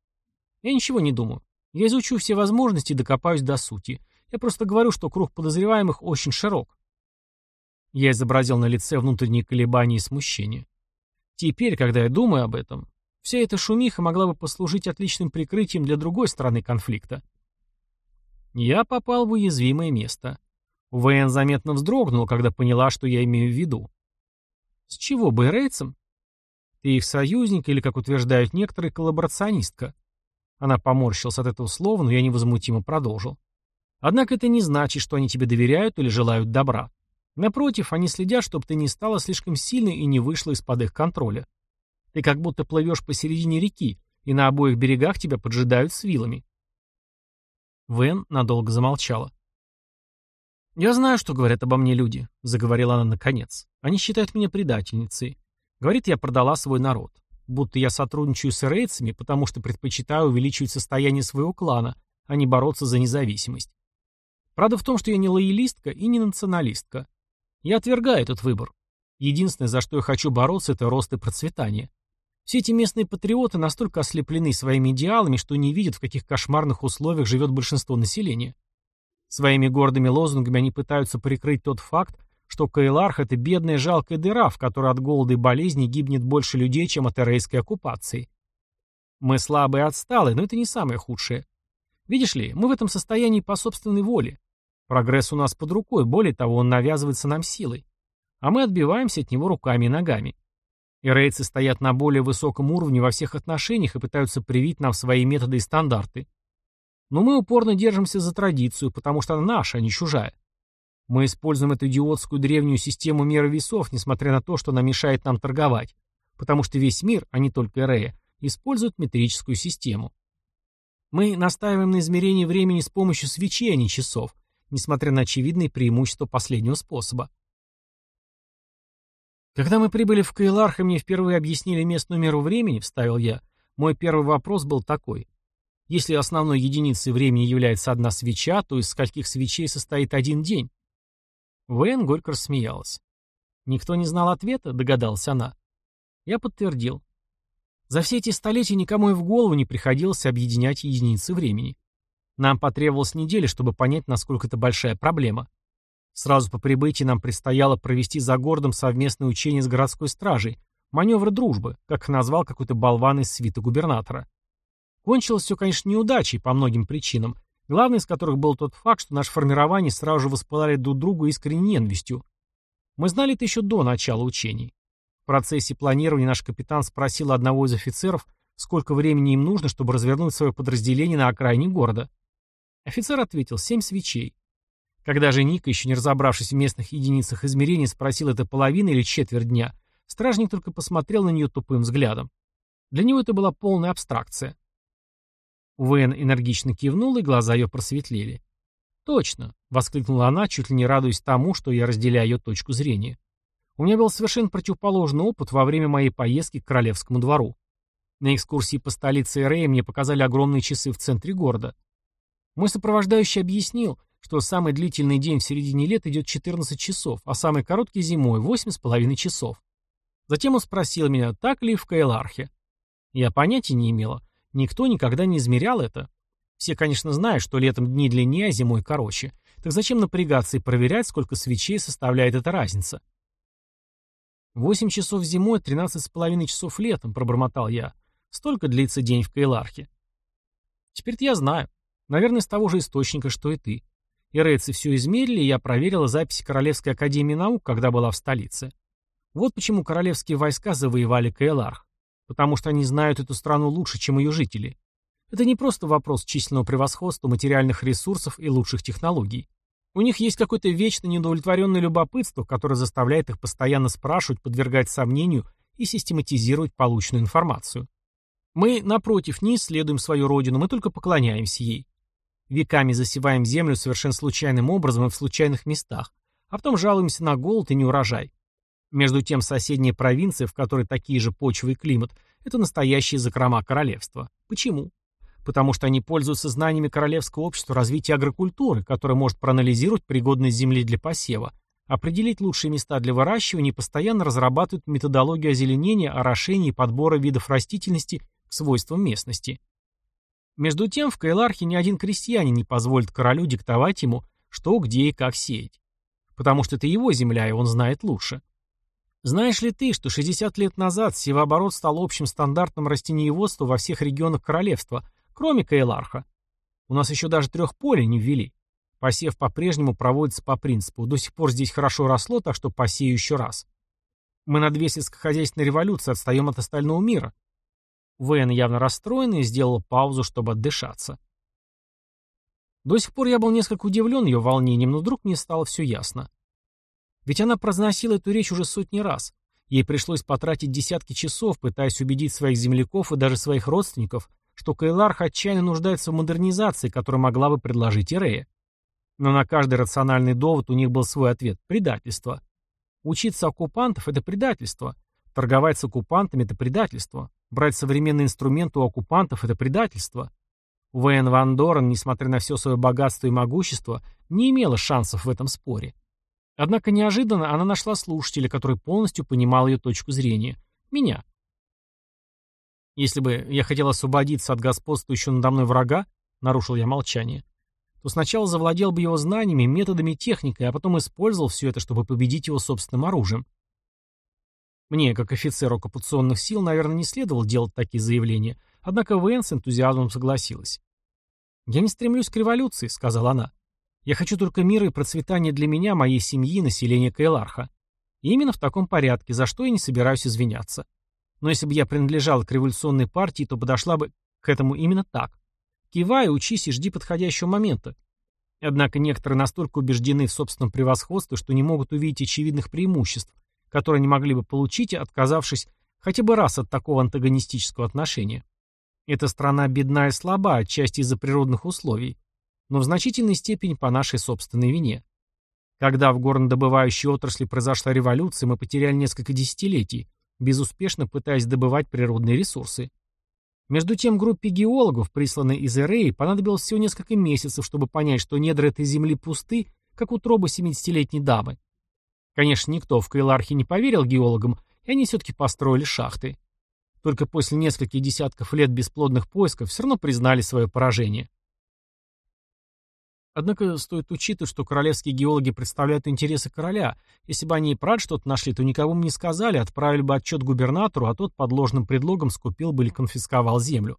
Я ничего не думаю. Я изучу все возможности и докопаюсь до сути. Я просто говорю, что круг подозреваемых очень широк. Я изобразил на лице внутренние колебания и смущение. Теперь, когда я думаю об этом, вся эта шумиха могла бы послужить отличным прикрытием для другой стороны конфликта. Я попал в уязвимое место. Вэн заметно вздрогнула, когда поняла, что я имею в виду. С чего бы рейцам? Ты их союзник или, как утверждают некоторые, коллаборационистка. Она поморщилась от этого слова, но я невозмутимо продолжил. Однако это не значит, что они тебе доверяют или желают добра. Напротив, они следят, чтобы ты не стала слишком сильной и не вышла из-под их контроля. Ты как будто плывешь посередине реки, и на обоих берегах тебя поджидают с вилами. Вен надолго замолчала. «Я знаю, что говорят обо мне люди», — заговорила она наконец. «Они считают меня предательницей. Говорит, я продала свой народ. Будто я сотрудничаю с рейцами, потому что предпочитаю увеличивать состояние своего клана, а не бороться за независимость. Правда в том, что я не лоялистка и не националистка. Я отвергаю этот выбор. Единственное, за что я хочу бороться, это рост и процветание. Все эти местные патриоты настолько ослеплены своими идеалами, что не видят, в каких кошмарных условиях живет большинство населения. Своими гордыми лозунгами они пытаются прикрыть тот факт, что Каэларх — это бедная жалкая дыра, в которой от голода и болезней гибнет больше людей, чем от эрейской оккупации. Мы слабые и отсталые, но это не самое худшее. Видишь ли, мы в этом состоянии по собственной воле. Прогресс у нас под рукой, более того, он навязывается нам силой. А мы отбиваемся от него руками и ногами. Ирейцы стоят на более высоком уровне во всех отношениях и пытаются привить нам свои методы и стандарты. Но мы упорно держимся за традицию, потому что она наша, а не чужая. Мы используем эту идиотскую древнюю систему меры весов, несмотря на то, что она мешает нам торговать, потому что весь мир, а не только Эрея, использует метрическую систему. Мы настаиваем на измерении времени с помощью свечей, а не часов, несмотря на очевидные преимущества последнего способа. Когда мы прибыли в Каиларх и мне впервые объяснили местную меру времени, вставил я, мой первый вопрос был такой. Если основной единицей времени является одна свеча, то из скольких свечей состоит один день? Вэн горько рассмеялась. Никто не знал ответа, догадалась она. Я подтвердил. За все эти столетия никому и в голову не приходилось объединять единицы времени. Нам потребовалась неделя, чтобы понять, насколько это большая проблема. Сразу по прибытии нам предстояло провести за городом совместное учение с городской стражей, маневр дружбы, как назвал какой-то болван из свита губернатора. Кончилось все, конечно, неудачей по многим причинам, главный из которых был тот факт, что наше формирование сразу же воспылали друг другу искренней ненавистью. Мы знали это еще до начала учений. В процессе планирования наш капитан спросил одного из офицеров, сколько времени им нужно, чтобы развернуть свое подразделение на окраине города. Офицер ответил «семь свечей». Когда же Ника, еще не разобравшись в местных единицах измерения, спросил это половина или четверть дня, стражник только посмотрел на нее тупым взглядом. Для него это была полная абстракция. Уэн энергично кивнул, и глаза ее просветлели. «Точно», — воскликнула она, чуть ли не радуясь тому, что я разделяю ее точку зрения. «У меня был совершенно противоположный опыт во время моей поездки к Королевскому двору. На экскурсии по столице Эрея мне показали огромные часы в центре города. Мой сопровождающий объяснил, что самый длительный день в середине лет идет 14 часов, а самый короткий зимой — 8,5 часов. Затем он спросил меня, так ли в Кайлархе. Я понятия не имела. Никто никогда не измерял это. Все, конечно, знают, что летом дни длиннее, а зимой короче. Так зачем напрягаться и проверять, сколько свечей составляет эта разница? «Восемь часов зимой, тринадцать с половиной часов летом», — пробормотал я. Столько длится день в Кайлархе. Теперь-то я знаю. Наверное, с того же источника, что и ты. И рейцы все измерили, и я проверила записи Королевской Академии Наук, когда была в столице. Вот почему королевские войска завоевали Кайларх. Потому что они знают эту страну лучше, чем ее жители. Это не просто вопрос численного превосходства, материальных ресурсов и лучших технологий. У них есть какое-то вечно недовлетворенное любопытство, которое заставляет их постоянно спрашивать, подвергать сомнению и систематизировать полученную информацию. Мы, напротив, не исследуем свою родину, мы только поклоняемся ей. Веками засеваем землю совершенно случайным образом и в случайных местах, а потом жалуемся на голод и неурожай. Между тем, соседняя провинция, в которой такие же почвы и климат, это настоящие закрома королевства. Почему? Потому что они пользуются знаниями королевского общества развития агрокультуры, которое может проанализировать пригодность земли для посева, определить лучшие места для выращивания и постоянно разрабатывают методологию озеленения, орошения и подбора видов растительности к свойствам местности. Между тем, в Кайлархе ни один крестьянин не позволит королю диктовать ему, что, где и как сеять. Потому что это его земля, и он знает лучше. Знаешь ли ты, что 60 лет назад севооборот стал общим стандартом растениеводства во всех регионах королевства, кроме Кайларха? У нас еще даже трех полей не ввели. Посев по-прежнему проводится по принципу «до сих пор здесь хорошо росло, так что посею еще раз». Мы на две сельскохозяйственной революции отстаем от остального мира. Вэн, явно расстроенный, сделал паузу, чтобы отдышаться. До сих пор я был несколько удивлен ее волнением, но вдруг мне стало все ясно. Ведь она произносила эту речь уже сотни раз. Ей пришлось потратить десятки часов, пытаясь убедить своих земляков и даже своих родственников, что Кайларх отчаянно нуждается в модернизации, которую могла бы предложить Ирея. Но на каждый рациональный довод у них был свой ответ – предательство. Учиться оккупантов – это предательство. Торговать с оккупантами – это предательство. Брать современные инструменты у оккупантов – это предательство. Вэн Ван Дорен, несмотря на все свое богатство и могущество, не имела шансов в этом споре. Однако неожиданно она нашла слушателя, который полностью понимал ее точку зрения. Меня. Если бы я хотел освободиться от господствующего надо мной врага, нарушил я молчание, то сначала завладел бы его знаниями, методами, техникой, а потом использовал все это, чтобы победить его собственным оружием. Мне, как офицеру оккупационных сил, наверное, не следовало делать такие заявления, однако Вэн с энтузиазмом согласилась. «Я не стремлюсь к революции», — сказала она. «Я хочу только мира и процветания для меня, моей семьи и населения Кайларха. И именно в таком порядке, за что я не собираюсь извиняться. Но если бы я принадлежала к революционной партии, то подошла бы к этому именно так. Кивай, учись и жди подходящего момента. Однако некоторые настолько убеждены в собственном превосходстве, что не могут увидеть очевидных преимуществ, которые они могли бы получить, отказавшись хотя бы раз от такого антагонистического отношения. Эта страна бедна и слаба, отчасти из-за природных условий, но в значительной степени по нашей собственной вине. Когда в горнодобывающей отрасли произошла революция, мы потеряли несколько десятилетий, безуспешно пытаясь добывать природные ресурсы. Между тем, группе геологов, присланной из Эреи, понадобилось всего несколько месяцев, чтобы понять, что недра этой земли пусты, как утроба 70-летней дамы. Конечно, никто в Кайлархе не поверил геологам, и они все-таки построили шахты. Только после нескольких десятков лет бесплодных поисков все равно признали свое поражение. Однако стоит учитывать, что королевские геологи представляют интересы короля. Если бы они и правда что-то нашли, то никому бы не сказали, отправили бы отчет губернатору, а тот под ложным предлогом скупил бы или конфисковал землю.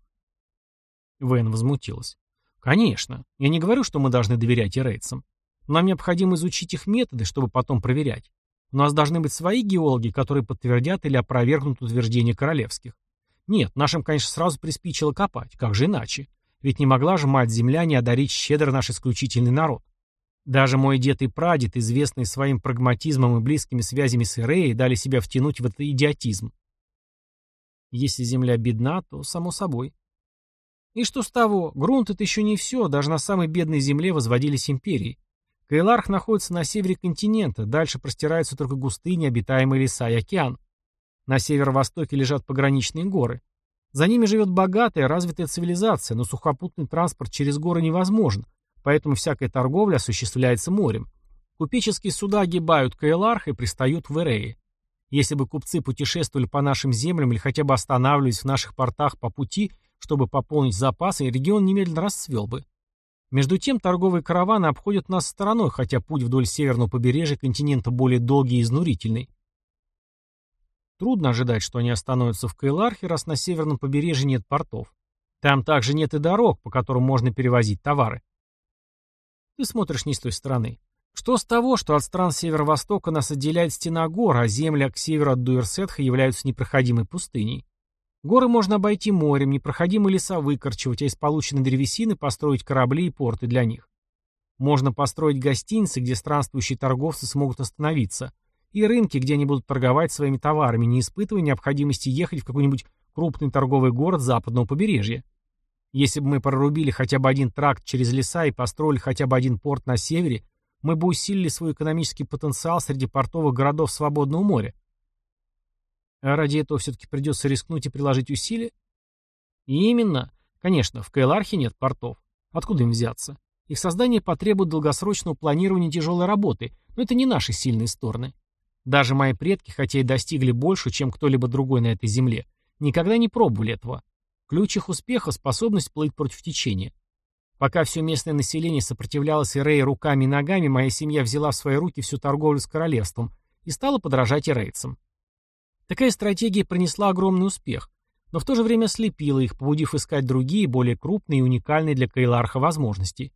Вэн возмутилась. Конечно. Я не говорю, что мы должны доверять ирейцам. Нам необходимо изучить их методы, чтобы потом проверять. У нас должны быть свои геологи, которые подтвердят или опровергнут утверждения королевских. Нет, нашим, конечно, сразу приспичило копать. Как же иначе? Ведь не могла же мать-земля не одарить щедро наш исключительный народ. Даже мой дед и прадед, известные своим прагматизмом и близкими связями с Иреей, дали себя втянуть в этот идиотизм. Если земля бедна, то само собой. И что с того? Грунт — это еще не все, даже на самой бедной земле возводились империи. Кайларх находится на севере континента, дальше простираются только густыни, обитаемые леса и океан. На северо-востоке лежат пограничные горы. За ними живет богатая, развитая цивилизация, но сухопутный транспорт через горы невозможен, поэтому всякая торговля осуществляется морем. Купеческие суда огибают Кайларх и пристают в Эрее. Если бы купцы путешествовали по нашим землям или хотя бы останавливались в наших портах по пути, чтобы пополнить запасы, регион немедленно расцвел бы. Между тем торговые караваны обходят нас стороной, хотя путь вдоль северного побережья континента более долгий и изнурительный. Трудно ожидать, что они остановятся в Кайлархе, раз на северном побережье нет портов. Там также нет и дорог, по которым можно перевозить товары. Ты смотришь не с той стороны. Что с того, что от стран северо-востока нас отделяет стена гор, а земли к северу от Дуэрсетха являются непроходимой пустыней? Горы можно обойти морем, непроходимые леса выкорчевать, а из полученной древесины построить корабли и порты для них. Можно построить гостиницы, где странствующие торговцы смогут остановиться, и рынки, где они будут торговать своими товарами, не испытывая необходимости ехать в какой-нибудь крупный торговый город западного побережья. Если бы мы прорубили хотя бы один тракт через леса и построили хотя бы один порт на севере, мы бы усилили свой экономический потенциал среди портовых городов Свободного моря. А ради этого все-таки придется рискнуть и приложить усилия? И именно. Конечно, в Кайлархе нет портов. Откуда им взяться? Их создание потребует долгосрочного планирования тяжелой работы, но это не наши сильные стороны. Даже мои предки, хотя и достигли больше, чем кто-либо другой на этой земле, никогда не пробовали этого. Ключ их успеха – способность плыть против течения. Пока все местное население сопротивлялось Ирее руками и ногами, моя семья взяла в свои руки всю торговлю с королевством и стала подражать ирейцам. Такая стратегия принесла огромный успех, но в то же время слепила их, побудив искать другие, более крупные и уникальные для Кайларха возможности.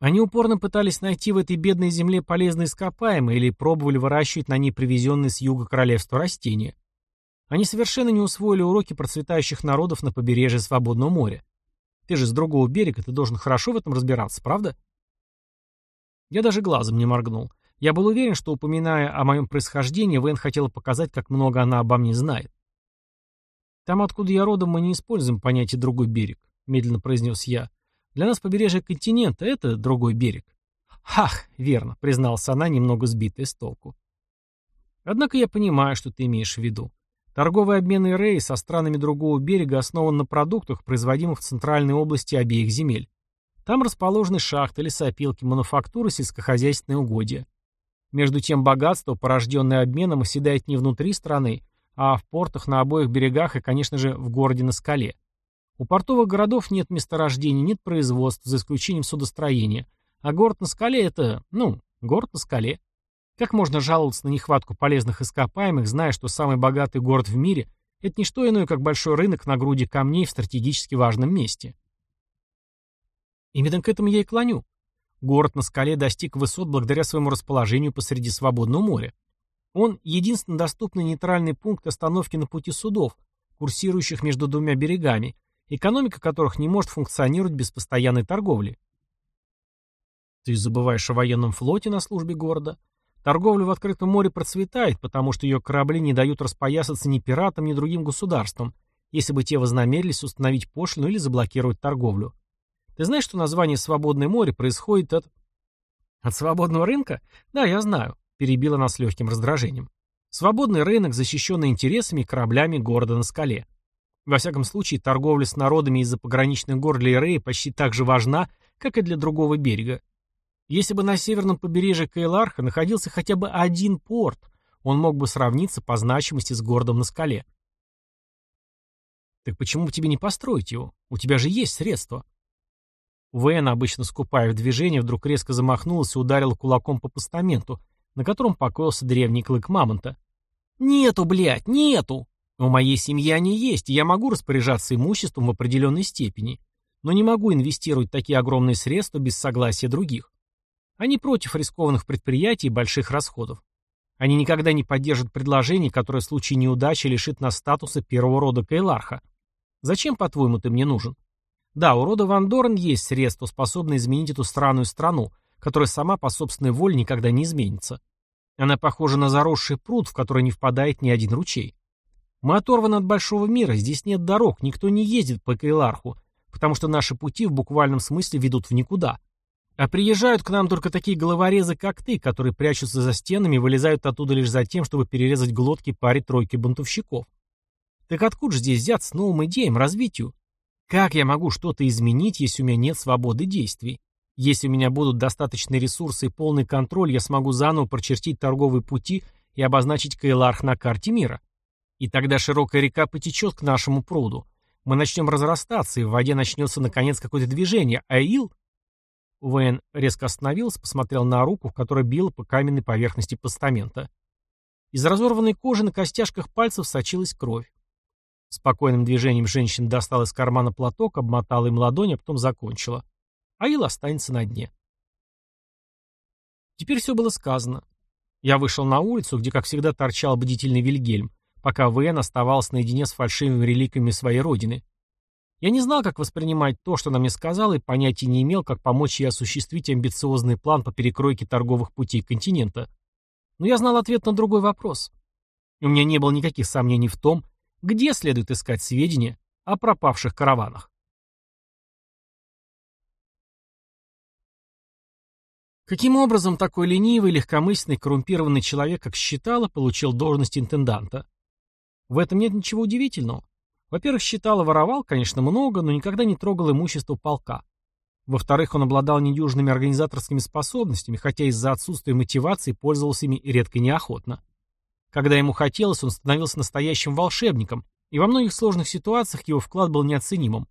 Они упорно пытались найти в этой бедной земле полезные ископаемые или пробовали выращивать на ней привезенные с юга королевства растения. Они совершенно не усвоили уроки процветающих народов на побережье Свободного моря. Ты же с другого берега, ты должен хорошо в этом разбираться, правда? Я даже глазом не моргнул. Я был уверен, что, упоминая о моем происхождении, Вэн хотела показать, как много она обо мне знает. «Там, откуда я родом, мы не используем понятие «другой берег», — медленно произнес я. Для нас побережье континента — это другой берег. Ах, верно, признался она, немного сбитая с толку. Однако я понимаю, что ты имеешь в виду. Торговый обмен Ирей со странами другого берега основан на продуктах, производимых в центральной области обеих земель. Там расположены шахты, лесопилки, мануфактуры, сельскохозяйственные угодья. Между тем богатство, порожденное обменом, оседает не внутри страны, а в портах на обоих берегах и, конечно же, в городе на скале. У портовых городов нет месторождений, нет производств, за исключением судостроения. А город на скале — это, ну, город на скале. Как можно жаловаться на нехватку полезных ископаемых, зная, что самый богатый город в мире — это не что иное, как большой рынок на груди камней в стратегически важном месте? Именно к этому я и клоню. Город на скале достиг высот благодаря своему расположению посреди свободного моря. Он — единственный доступный нейтральный пункт остановки на пути судов, курсирующих между двумя берегами, экономика которых не может функционировать без постоянной торговли. Ты забываешь о военном флоте на службе города. Торговля в открытом море процветает, потому что ее корабли не дают распоясаться ни пиратам, ни другим государствам, если бы те вознамерились установить пошлину или заблокировать торговлю. Ты знаешь, что название «Свободное море» происходит от... От свободного рынка? Да, я знаю, перебила нас легким раздражением. Свободный рынок, защищенный интересами кораблями города на скале. Во всяком случае, торговля с народами из-за пограничных гор для Иреи почти так же важна, как и для другого берега. Если бы на северном побережье Кейларха находился хотя бы один порт, он мог бы сравниться по значимости с городом на скале. Так почему бы тебе не построить его? У тебя же есть средства. Вэн, обычно скупая в движении, вдруг резко замахнулась и ударила кулаком по постаменту, на котором покоился древний клык мамонта. «Нету, блядь, нету!» У моей семьи они есть, и я могу распоряжаться имуществом в определенной степени. но не могу инвестировать такие огромные средства без согласия других. Они против рискованных предприятий и больших расходов. Они никогда не поддержат предложение, которое в случае неудачи лишит нас статуса первого рода Кейларха. Зачем, по-твоему, ты мне нужен? Да, у рода Ван Дорен есть средства, способные изменить эту странную страну, которая сама по собственной воле никогда не изменится. Она похожа на заросший пруд, в который не впадает ни один ручей. Мы оторваны от большого мира, здесь нет дорог, никто не ездит по Кейларху, потому что наши пути в буквальном смысле ведут в никуда. А приезжают к нам только такие головорезы, как ты, которые прячутся за стенами и вылезают оттуда лишь за тем, чтобы перерезать глотки паре-тройки бунтовщиков. Так откуда же здесь взяться новым идеям, развитию? Как я могу что-то изменить, если у меня нет свободы действий? Если у меня будут достаточные ресурсы и полный контроль, я смогу заново прочертить торговые пути и обозначить Кайларх на карте мира. И тогда широкая река потечет к нашему пруду. Мы начнем разрастаться, и в воде начнется наконец какое-то движение, а Ил... Уэйн резко остановился, посмотрел на руку, которая била по каменной поверхности постамента. Из разорванной кожи на костяшках пальцев сочилась кровь. Спокойным движением женщина достала из кармана платок, обмотала им ладонь, а потом закончила. Аил останется на дне. Теперь все было сказано. Я вышел на улицу, где, как всегда, торчал бдительный Вильгельм, пока Вен оставался наедине с фальшивыми реликами своей родины. Я не знал, как воспринимать то, что она мне сказала, и понятия не имел, как помочь ей осуществить амбициозный план по перекройке торговых путей континента. Но я знал ответ на другой вопрос. У меня не было никаких сомнений в том, где следует искать сведения о пропавших караванах. Каким образом такой ленивый, легкомысленный, коррумпированный человек, как Считало, получил должность интенданта? В этом нет ничего удивительного. Во-первых, Считало воровал, конечно, много, но никогда не трогал имущество полка. Во-вторых, он обладал недюжными организаторскими способностями, хотя из-за отсутствия мотивации пользовался ими редко и неохотно. Когда ему хотелось, он становился настоящим волшебником, и во многих сложных ситуациях его вклад был неоценимым.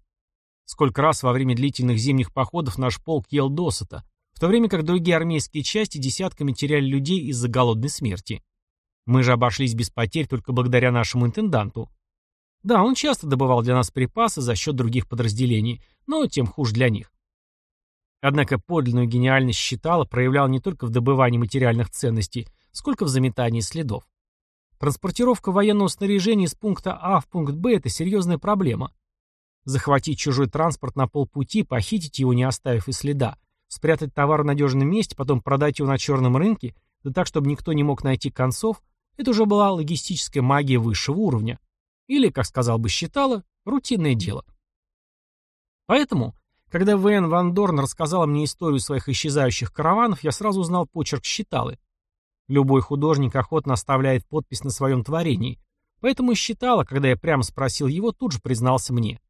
Сколько раз во время длительных зимних походов наш полк ел досыта, в то время как другие армейские части десятками теряли людей из-за голодной смерти. Мы же обошлись без потерь только благодаря нашему интенданту. Да, он часто добывал для нас припасы за счет других подразделений, но тем хуже для них. Однако подлинную гениальность считала проявлял не только в добывании материальных ценностей, сколько в заметании следов. Транспортировка военного снаряжения из пункта А в пункт Б – это серьезная проблема. Захватить чужой транспорт на полпути, похитить его, не оставив и следа, спрятать товар в надежном месте, потом продать его на черном рынке, да так, чтобы никто не мог найти концов, это уже была логистическая магия высшего уровня. Или, как сказал бы считала, рутинное дело. Поэтому, когда В.Н. Ван Дорн рассказала мне историю своих исчезающих караванов, я сразу узнал почерк считалы. Любой художник охотно оставляет подпись на своем творении, поэтому считала, когда я прямо спросил его, тут же признался мне.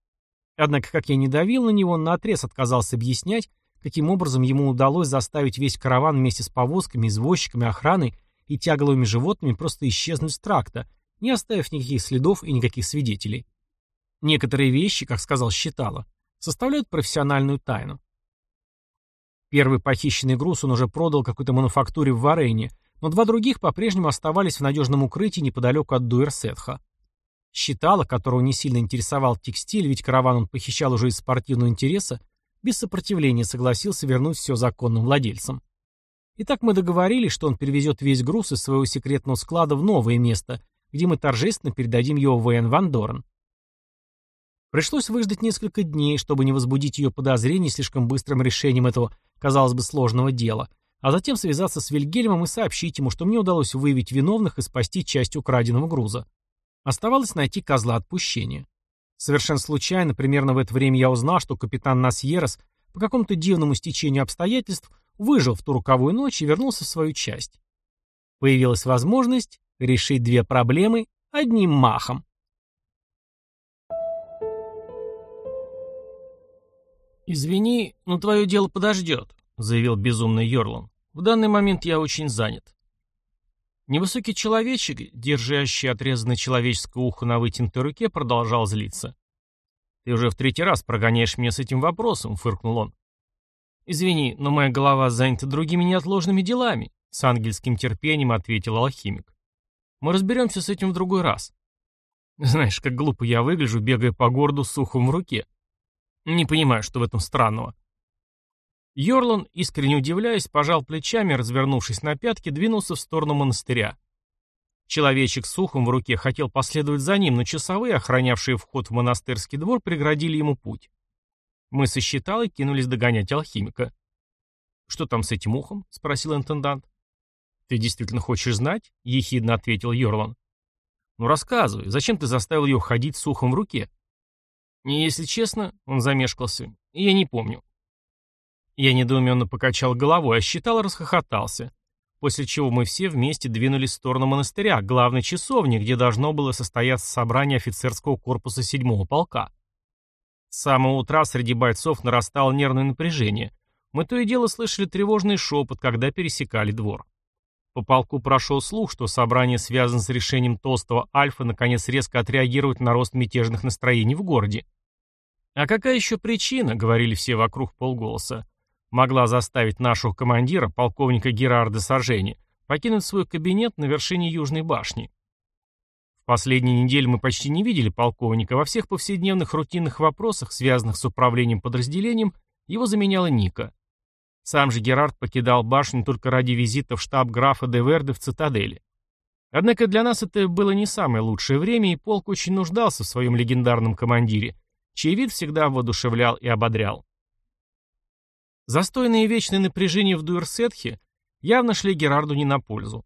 Однако, как я не давил на него, он наотрез отказался объяснять, каким образом ему удалось заставить весь караван вместе с повозками, извозчиками, охраной и тягловыми животными просто исчезнуть с тракта, не оставив никаких следов и никаких свидетелей. Некоторые вещи, как сказал Считала, составляют профессиональную тайну. Первый похищенный груз он уже продал какой-то мануфактуре в Варене, но два других по-прежнему оставались в надежном укрытии неподалеку от Дуэрсетха. Считала, которого не сильно интересовал текстиль, ведь караван он похищал уже из спортивного интереса, без сопротивления согласился вернуть все законным владельцам. Итак, мы договорились, что он перевезет весь груз из своего секретного склада в новое место, где мы торжественно передадим его в Вен Ван Дорен. Пришлось выждать несколько дней, чтобы не возбудить ее подозрений слишком быстрым решением этого, казалось бы, сложного дела – а затем связаться с Вильгельмом и сообщить ему, что мне удалось выявить виновных и спасти часть украденного груза. Оставалось найти козла отпущения. Совершенно случайно, примерно в это время я узнал, что капитан Насьерос по какому-то дивному стечению обстоятельств выжил в ту руковую ночь и вернулся в свою часть. Появилась возможность решить две проблемы одним махом. «Извини, но твое дело подождет», — заявил безумный Йорлан. В данный момент я очень занят. Невысокий человечек, держащий отрезанное человеческое ухо на вытянутой руке, продолжал злиться. «Ты уже в третий раз прогоняешь меня с этим вопросом», — фыркнул он. «Извини, но моя голова занята другими неотложными делами», — с ангельским терпением ответил алхимик. «Мы разберемся с этим в другой раз». «Знаешь, как глупо я выгляжу, бегая по городу с ухом в руке». Не понимаю, что в этом странного. Йорлан, искренне удивляясь, пожал плечами, развернувшись на пятки, двинулся в сторону монастыря. Человечек с ухом в руке хотел последовать за ним, но часовые, охранявшие вход в монастырский двор, преградили ему путь. Мы со считалой кинулись догонять алхимика. «Что там с этим ухом?» — спросил интендант. «Ты действительно хочешь знать?» — ехидно ответил Йорлан. «Ну рассказывай, зачем ты заставил ее ходить с ухом в руке?» «Не, если честно», — он замешкался, — «я не помню». Я недоуменно покачал головой, а считал расхохотался, после чего мы все вместе двинулись в сторону монастыря, главной часовни, где должно было состояться собрание офицерского корпуса седьмого полка. С самого утра среди бойцов нарастало нервное напряжение. Мы то и дело слышали тревожный шепот, когда пересекали двор. По полку прошел слух, что собрание связано с решением толстого Альфа наконец резко отреагировать на рост мятежных настроений в городе. «А какая еще причина?» — говорили все вокруг полголоса могла заставить нашего командира, полковника Герарда Саржени, покинуть свой кабинет на вершине Южной башни. В последние недели мы почти не видели полковника, во всех повседневных рутинных вопросах, связанных с управлением подразделением, его заменяла Ника. Сам же Герард покидал башню только ради визита в штаб графа де Верде в цитадели. Однако для нас это было не самое лучшее время, и полк очень нуждался в своем легендарном командире, чей вид всегда воодушевлял и ободрял. Застойное и вечное напряжение в Дуэрсетхе явно шли Герарду не на пользу.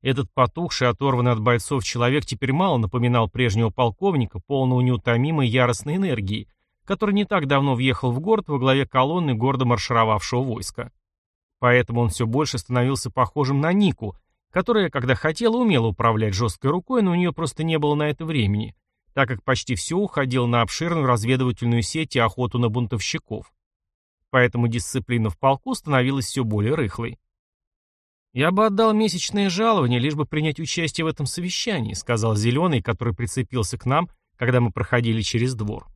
Этот потухший, оторванный от бойцов человек теперь мало напоминал прежнего полковника, полного неутомимой яростной энергии, который не так давно въехал в город во главе колонны гордо маршировавшего войска. Поэтому он все больше становился похожим на Нику, которая, когда хотела, умела управлять жесткой рукой, но у нее просто не было на это времени, так как почти все уходило на обширную разведывательную сеть и охоту на бунтовщиков поэтому дисциплина в полку становилась все более рыхлой. «Я бы отдал месячное жалование, лишь бы принять участие в этом совещании», сказал Зеленый, который прицепился к нам, когда мы проходили через двор.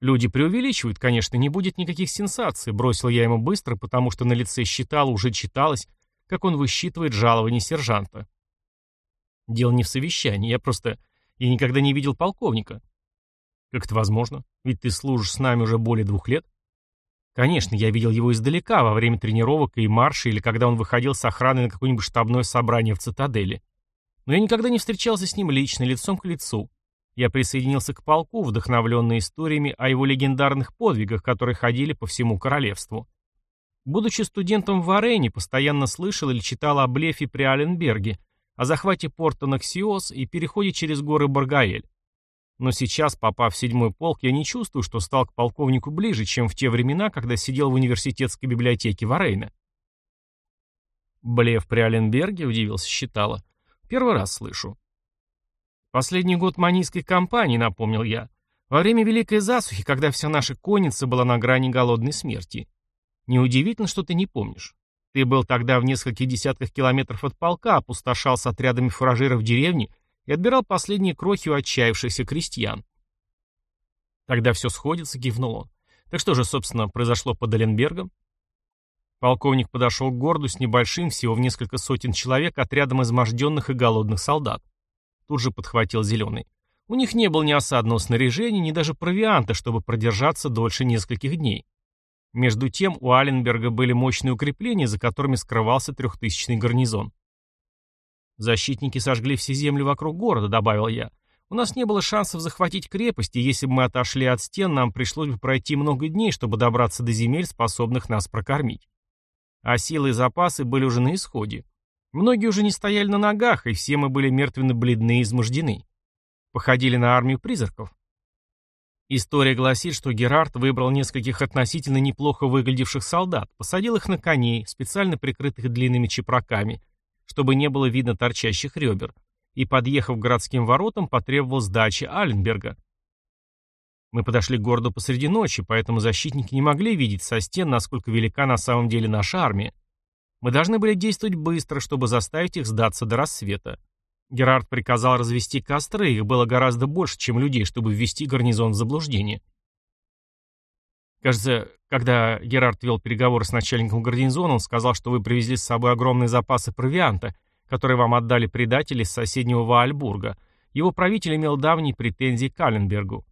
«Люди преувеличивают, конечно, не будет никаких сенсаций», бросил я ему быстро, потому что на лице считала уже читалось, как он высчитывает жалование сержанта. «Дело не в совещании, я просто... Я никогда не видел полковника». «Как это возможно? Ведь ты служишь с нами уже более двух лет». Конечно, я видел его издалека, во время тренировок и марша, или когда он выходил с охраной на какое-нибудь штабное собрание в цитадели. Но я никогда не встречался с ним лично, лицом к лицу. Я присоединился к полку, вдохновленный историями о его легендарных подвигах, которые ходили по всему королевству. Будучи студентом в Варене, постоянно слышал или читал о блефе при Аленберге, о захвате порта Наксиос и переходе через горы Баргаэль. Но сейчас, попав в седьмой полк, я не чувствую, что стал к полковнику ближе, чем в те времена, когда сидел в университетской библиотеке Варейна. Блев при Аленберге, удивился Считала. Первый раз слышу. Последний год манийской кампании, напомнил я. Во время Великой Засухи, когда вся наша конница была на грани голодной смерти. Неудивительно, что ты не помнишь. Ты был тогда в нескольких десятках километров от полка, опустошал с отрядами фуражиров деревни и отбирал последние крохи у отчаявшихся крестьян. Тогда все сходится, кивнул он. Так что же, собственно, произошло под Эленбергом? Полковник подошел к городу с небольшим, всего в несколько сотен человек, отрядом изможденных и голодных солдат. Тут же подхватил Зеленый. У них не было ни осадного снаряжения, ни даже провианта, чтобы продержаться дольше нескольких дней. Между тем у Аленберга были мощные укрепления, за которыми скрывался трехтысячный гарнизон. Защитники сожгли все земли вокруг города, добавил я. У нас не было шансов захватить крепость, и если бы мы отошли от стен, нам пришлось бы пройти много дней, чтобы добраться до земель, способных нас прокормить. А силы и запасы были уже на исходе. Многие уже не стояли на ногах, и все мы были мертвенно-бледны и измождены. Походили на армию призраков. История гласит, что Герард выбрал нескольких относительно неплохо выглядевших солдат, посадил их на коней, специально прикрытых длинными чепраками, чтобы не было видно торчащих ребер, и, подъехав к городским воротам, потребовал сдачи Аленберга. Мы подошли к городу посреди ночи, поэтому защитники не могли видеть со стен, насколько велика на самом деле наша армия. Мы должны были действовать быстро, чтобы заставить их сдаться до рассвета. Герард приказал развести костры, их было гораздо больше, чем людей, чтобы ввести гарнизон в заблуждение. Кажется, когда Герард вел переговоры с начальником гарнизона, он сказал, что вы привезли с собой огромные запасы провианта, которые вам отдали предатели с соседнего Ваальбурга. Его правитель имел давние претензии к Аленбергу.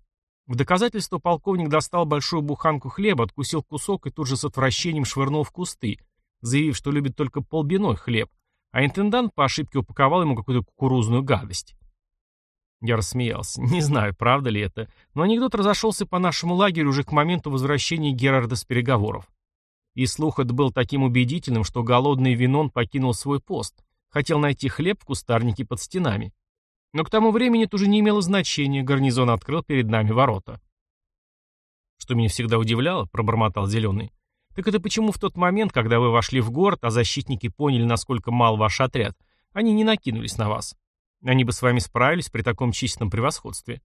В доказательство полковник достал большую буханку хлеба, откусил кусок и тут же с отвращением швырнул в кусты, заявив, что любит только полбиной хлеб, а интендант по ошибке упаковал ему какую-то кукурузную гадость. Я рассмеялся. Не знаю, правда ли это, но анекдот разошелся по нашему лагерю уже к моменту возвращения Герарда с переговоров. И слух этот был таким убедительным, что голодный Винон покинул свой пост, хотел найти хлеб в кустарнике под стенами. Но к тому времени это уже не имело значения, гарнизон открыл перед нами ворота. Что меня всегда удивляло, пробормотал Зеленый, так это почему в тот момент, когда вы вошли в город, а защитники поняли, насколько мал ваш отряд, они не накинулись на вас? Они бы с вами справились при таком численном превосходстве.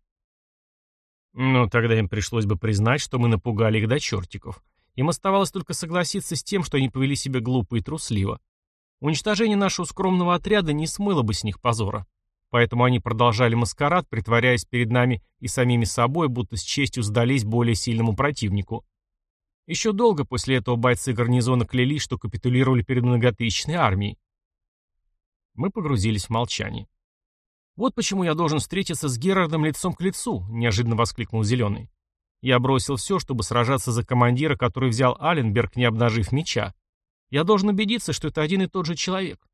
Ну, тогда им пришлось бы признать, что мы напугали их до чертиков. Им оставалось только согласиться с тем, что они повели себя глупо и трусливо. Уничтожение нашего скромного отряда не смыло бы с них позора. Поэтому они продолжали маскарад, притворяясь перед нами и самими собой, будто с честью сдались более сильному противнику. Еще долго после этого бойцы гарнизона клялись, что капитулировали перед многотысячной армией. Мы погрузились в молчание. «Вот почему я должен встретиться с Герардом лицом к лицу», — неожиданно воскликнул Зеленый. Я бросил все, чтобы сражаться за командира, который взял Аленберг, не обнажив меча. Я должен убедиться, что это один и тот же человек.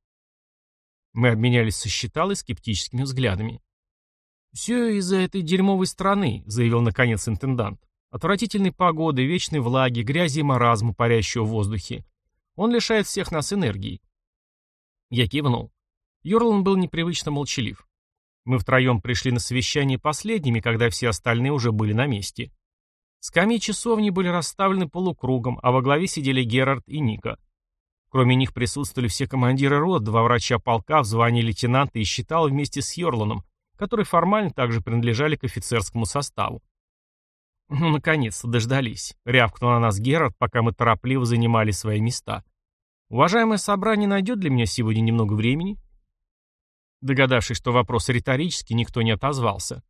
Мы обменялись со считалой скептическими взглядами. «Все из-за этой дерьмовой страны», — заявил наконец интендант. «Отвратительной погоды, вечной влаги, грязи и маразма, парящего в воздухе. Он лишает всех нас энергии». Я кивнул. Йорлан был непривычно молчалив. Мы втроем пришли на совещание последними, когда все остальные уже были на месте. Скамьи часовни были расставлены полукругом, а во главе сидели Герард и Ника. Кроме них присутствовали все командиры рот, два врача полка в звании лейтенанта и считал вместе с Йорланом, которые формально также принадлежали к офицерскому составу. «Ну, наконец-то дождались», — рявкнул на нас Герард, пока мы торопливо занимали свои места. «Уважаемое собрание найдет для меня сегодня немного времени?» Догадавшись, что вопрос риторический, никто не отозвался.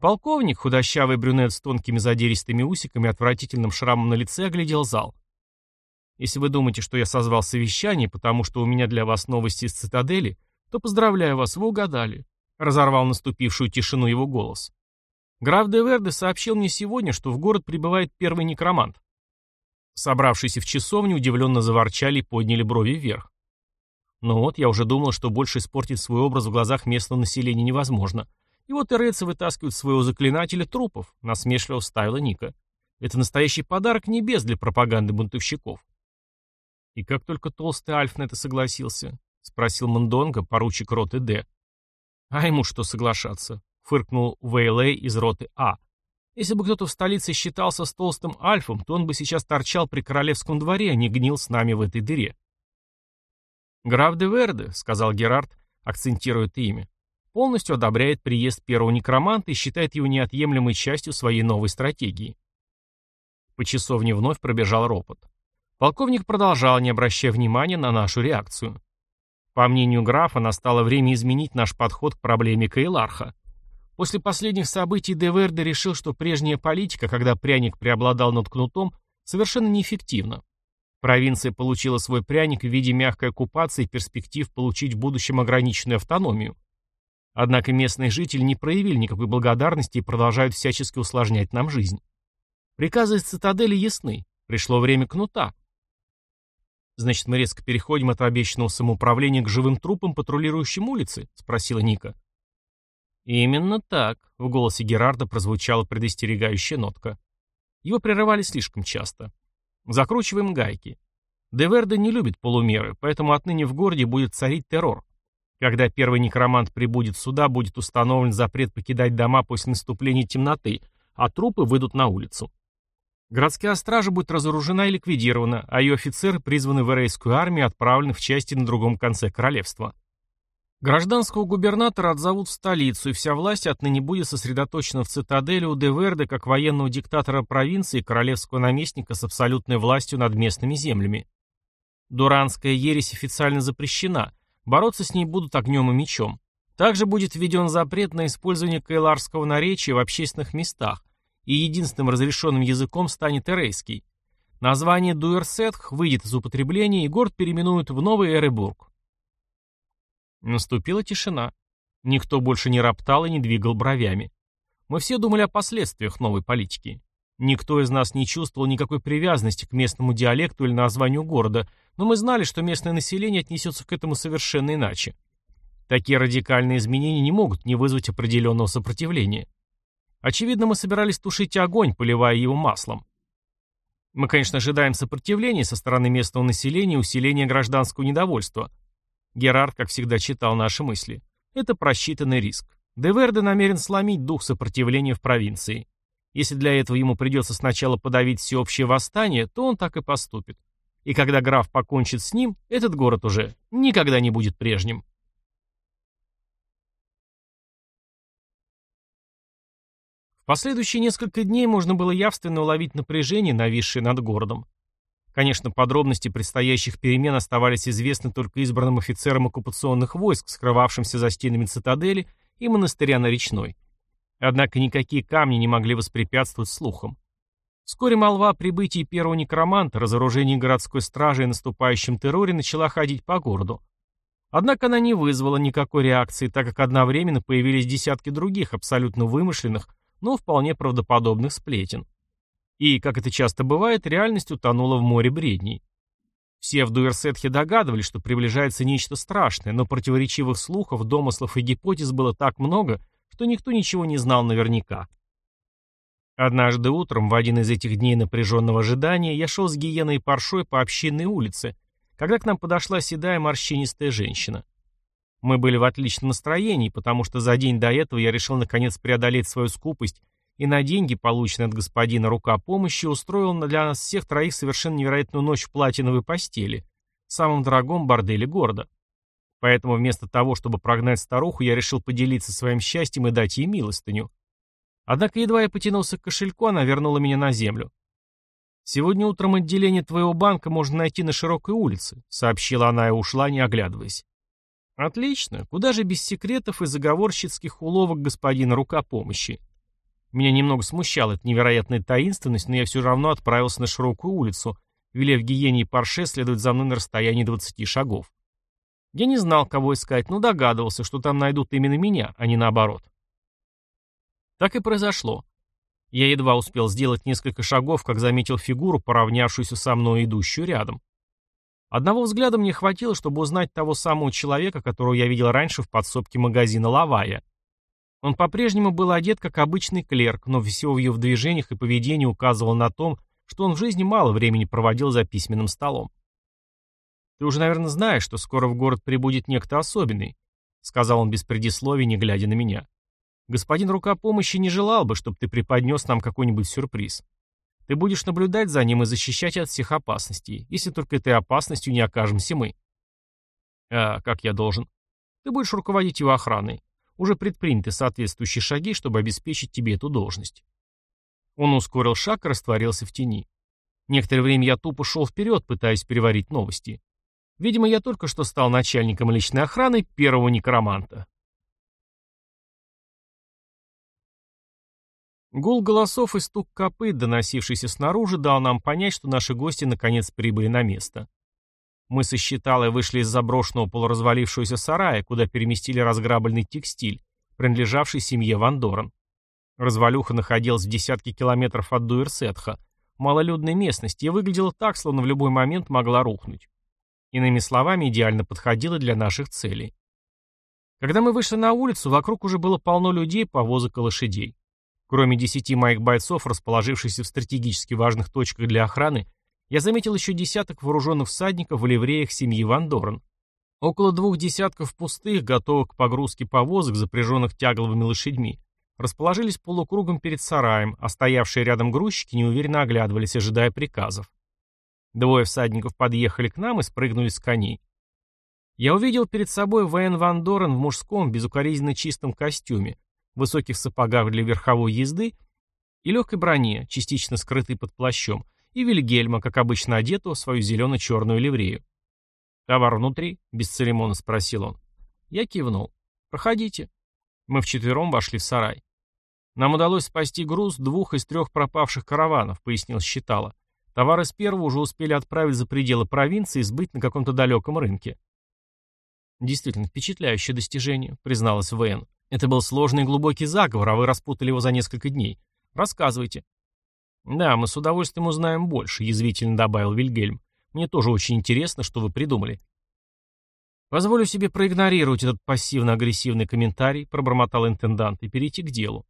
Полковник, худощавый брюнет с тонкими задиристыми усиками и отвратительным шрамом на лице, оглядел зал. Если вы думаете, что я созвал совещание, потому что у меня для вас новости из цитадели, то поздравляю вас, вы угадали. Разорвал наступившую тишину его голос. Граф де Верде сообщил мне сегодня, что в город прибывает первый некромант. Собравшиеся в часовне удивленно заворчали и подняли брови вверх. Ну вот, я уже думал, что больше испортить свой образ в глазах местного населения невозможно. И вот ирейцы вытаскивают своего заклинателя трупов, насмешливо вставила Ника. Это настоящий подарок небес для пропаганды бунтовщиков. И как только толстый Альф на это согласился, спросил Мандонга, поручик роты Д. А ему что соглашаться? Фыркнул Вейлей из роты А. Если бы кто-то в столице считался с толстым Альфом, то он бы сейчас торчал при королевском дворе, а не гнил с нами в этой дыре. «Граф де Верде», — сказал Герард, акцентируя имя, полностью одобряет приезд первого некроманта и считает его неотъемлемой частью своей новой стратегии. По часовне вновь пробежал ропот. Полковник продолжал, не обращая внимания на нашу реакцию. По мнению графа, настало время изменить наш подход к проблеме Каэларха. После последних событий Деверде решил, что прежняя политика, когда пряник преобладал над кнутом, совершенно неэффективна. Провинция получила свой пряник в виде мягкой оккупации и перспектив получить в будущем ограниченную автономию. Однако местные жители не проявили никакой благодарности и продолжают всячески усложнять нам жизнь. Приказы из цитадели ясны. Пришло время кнута. «Значит, мы резко переходим от обещанного самоуправления к живым трупам, патрулирующим улицы?» — спросила Ника. «Именно так», — в голосе Герарда прозвучала предостерегающая нотка. Его прерывали слишком часто. Закручиваем гайки. Деверде не любит полумеры, поэтому отныне в городе будет царить террор. Когда первый некромант прибудет сюда, будет установлен запрет покидать дома после наступления темноты, а трупы выйдут на улицу. Городская стража будет разоружена и ликвидирована, а ее офицеры призваны в эрейскую армию и отправлены в части на другом конце королевства. Гражданского губернатора отзовут в столицу, и вся власть отныне будет сосредоточена в цитадели у Деверде как военного диктатора провинции и королевского наместника с абсолютной властью над местными землями. Дуранская ересь официально запрещена, бороться с ней будут огнем и мечом. Также будет введен запрет на использование кайларского наречия в общественных местах, и единственным разрешенным языком станет эрейский. Название Дуэрсетх выйдет из употребления, и город переименуют в Новый Эребург. Наступила тишина. Никто больше не роптал и не двигал бровями. Мы все думали о последствиях новой политики. Никто из нас не чувствовал никакой привязанности к местному диалекту или названию города, но мы знали, что местное население отнесется к этому совершенно иначе. Такие радикальные изменения не могут не вызвать определенного сопротивления. Очевидно, мы собирались тушить огонь, поливая его маслом. Мы, конечно, ожидаем сопротивления со стороны местного населения и усиления гражданского недовольства. Герард, как всегда, читал наши мысли. Это просчитанный риск. Деверде намерен сломить дух сопротивления в провинции. Если для этого ему придется сначала подавить всеобщее восстание, то он так и поступит. И когда граф покончит с ним, этот город уже никогда не будет прежним. В последующие несколько дней можно было явственно уловить напряжение, нависшее над городом. Конечно, подробности предстоящих перемен оставались известны только избранным офицерам оккупационных войск, скрывавшимся за стенами цитадели и монастыря на речной. Однако никакие камни не могли воспрепятствовать слухам. Вскоре молва о прибытии первого некроманта, разоружении городской стражи и наступающем терроре начала ходить по городу. Однако она не вызвала никакой реакции, так как одновременно появились десятки других, абсолютно вымышленных, но вполне правдоподобных сплетен. И, как это часто бывает, реальность утонула в море бредней. Все в Дуэрсетхе догадывались, что приближается нечто страшное, но противоречивых слухов, домыслов и гипотез было так много, что никто ничего не знал наверняка. Однажды утром, в один из этих дней напряженного ожидания, я шел с гиеной и паршой по общинной улице, когда к нам подошла седая морщинистая женщина. Мы были в отличном настроении, потому что за день до этого я решил наконец преодолеть свою скупость и на деньги, полученные от господина рука помощи, устроил для нас всех троих совершенно невероятную ночь в платиновой постели, самом дорогом борделе города. Поэтому вместо того, чтобы прогнать старуху, я решил поделиться своим счастьем и дать ей милостыню. Однако едва я потянулся к кошельку, она вернула меня на землю. «Сегодня утром отделение твоего банка можно найти на широкой улице», сообщила она и ушла, не оглядываясь. «Отлично. Куда же без секретов и заговорщицких уловок господина рука помощи?» Меня немного смущала эта невероятная таинственность, но я все равно отправился на широкую улицу, велев гиене и парше следовать за мной на расстоянии 20 шагов. Я не знал, кого искать, но догадывался, что там найдут именно меня, а не наоборот. Так и произошло. Я едва успел сделать несколько шагов, как заметил фигуру, поравнявшуюся со мной, идущую рядом. Одного взгляда мне хватило, чтобы узнать того самого человека, которого я видел раньше в подсобке магазина «Лавая». Он по-прежнему был одет как обычный клерк, но все в ее движениях и поведении указывало на том, что он в жизни мало времени проводил за письменным столом. «Ты уже, наверное, знаешь, что скоро в город прибудет некто особенный», сказал он без предисловий, не глядя на меня. «Господин рука помощи не желал бы, чтобы ты преподнес нам какой-нибудь сюрприз. Ты будешь наблюдать за ним и защищать от всех опасностей, если только этой опасностью не окажемся мы». «А как я должен?» «Ты будешь руководить его охраной. Уже предприняты соответствующие шаги, чтобы обеспечить тебе эту должность». Он ускорил шаг и растворился в тени. Некоторое время я тупо шел вперед, пытаясь переварить новости. Видимо, я только что стал начальником личной охраны первого некроманта. Гул голосов и стук копыт, доносившийся снаружи, дал нам понять, что наши гости наконец прибыли на место. Мы со Считалой вышли из заброшенного полуразвалившегося сарая, куда переместили разграбленный текстиль, принадлежавший семье Ван Дорен. Развалюха находилась в десятке километров от Дуэрсетха, малолюдной местности, и выглядела так, словно в любой момент могла рухнуть. Иными словами, идеально подходила для наших целей. Когда мы вышли на улицу, вокруг уже было полно людей, повозок и лошадей. Кроме десяти моих бойцов, расположившихся в стратегически важных точках для охраны, я заметил еще десяток вооруженных всадников в ливреях семьи Ван Дорен. Около двух десятков пустых, готовых к погрузке повозок, запряженных тягловыми лошадьми, расположились полукругом перед сараем, а стоявшие рядом грузчики неуверенно оглядывались, ожидая приказов. Двое всадников подъехали к нам и спрыгнули с коней. Я увидел перед собой Вэн Ван Дорен в мужском, безукоризненно чистом костюме, высоких сапогах для верховой езды и легкой броне, частично скрытой под плащом, и Вильгельма, как обычно одетого в свою зелено-черную ливрею. «Товар внутри?» — без церемона спросил он. Я кивнул. «Проходите». Мы вчетвером вошли в сарай. «Нам удалось спасти груз двух из трех пропавших караванов», — пояснил Считала. Товары с первого уже успели отправить за пределы провинции и сбыть на каком-то далеком рынке. Действительно, впечатляющее достижение, призналась ВН. Это был сложный и глубокий заговор, а вы распутали его за несколько дней. Рассказывайте. Да, мы с удовольствием узнаем больше, язвительно добавил Вильгельм. Мне тоже очень интересно, что вы придумали. Позволю себе проигнорировать этот пассивно-агрессивный комментарий, пробормотал интендант, и перейти к делу.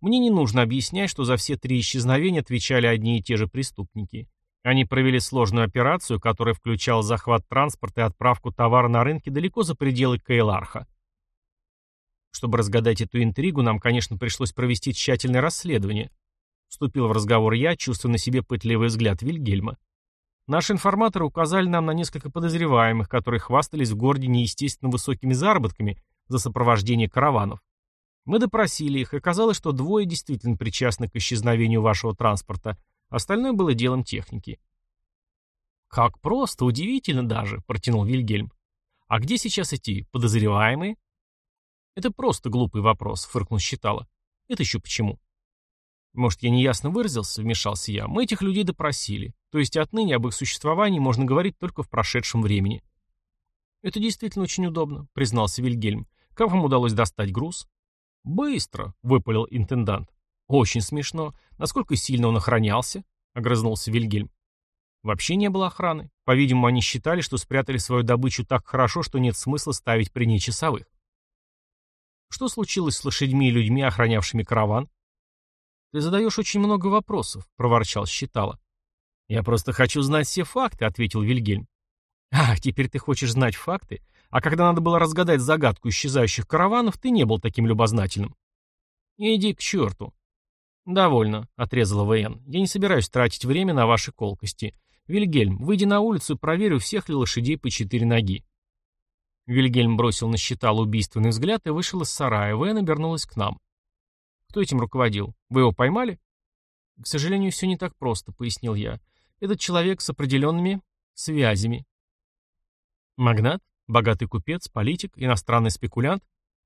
Мне не нужно объяснять, что за все три исчезновения отвечали одни и те же преступники. Они провели сложную операцию, которая включала захват транспорта и отправку товара на рынки далеко за пределы Кейларха. Чтобы разгадать эту интригу, нам, конечно, пришлось провести тщательное расследование. Вступил в разговор я, чувствуя на себе пытливый взгляд Вильгельма. Наши информаторы указали нам на несколько подозреваемых, которые хвастались в городе неестественно высокими заработками за сопровождение караванов. Мы допросили их, и оказалось, что двое действительно причастны к исчезновению вашего транспорта, остальное было делом техники. «Как просто, удивительно даже», — протянул Вильгельм. «А где сейчас эти подозреваемые?» «Это просто глупый вопрос», — фыркнул Считала. «Это еще почему?» «Может, я неясно выразился?» — вмешался я. «Мы этих людей допросили. То есть отныне об их существовании можно говорить только в прошедшем времени». «Это действительно очень удобно», — признался Вильгельм. «Как вам удалось достать груз?» «Быстро», — выпалил интендант. «Очень смешно. Насколько сильно он охранялся?» — огрызнулся Вильгельм. Вообще не было охраны. По-видимому, они считали, что спрятали свою добычу так хорошо, что нет смысла ставить при ней часовых. Что случилось с лошадьми и людьми, охранявшими караван? Ты задаешь очень много вопросов, проворчал Считала. Я просто хочу знать все факты, ответил Вильгельм. Ах, теперь ты хочешь знать факты? А когда надо было разгадать загадку исчезающих караванов, ты не был таким любознательным. Иди к черту. Довольно, отрезала ВН. Я не собираюсь тратить время на ваши колкости. Вильгельм, выйди на улицу и проверь, у всех ли лошадей по четыре ноги. Вильгельм бросил на щитал убийственный взгляд и вышел из сарая. Вэн обернулась к нам. «Кто этим руководил? Вы его поймали?» «К сожалению, все не так просто», — пояснил я. «Этот человек с определенными связями». «Магнат? Богатый купец? Политик? Иностранный спекулянт?»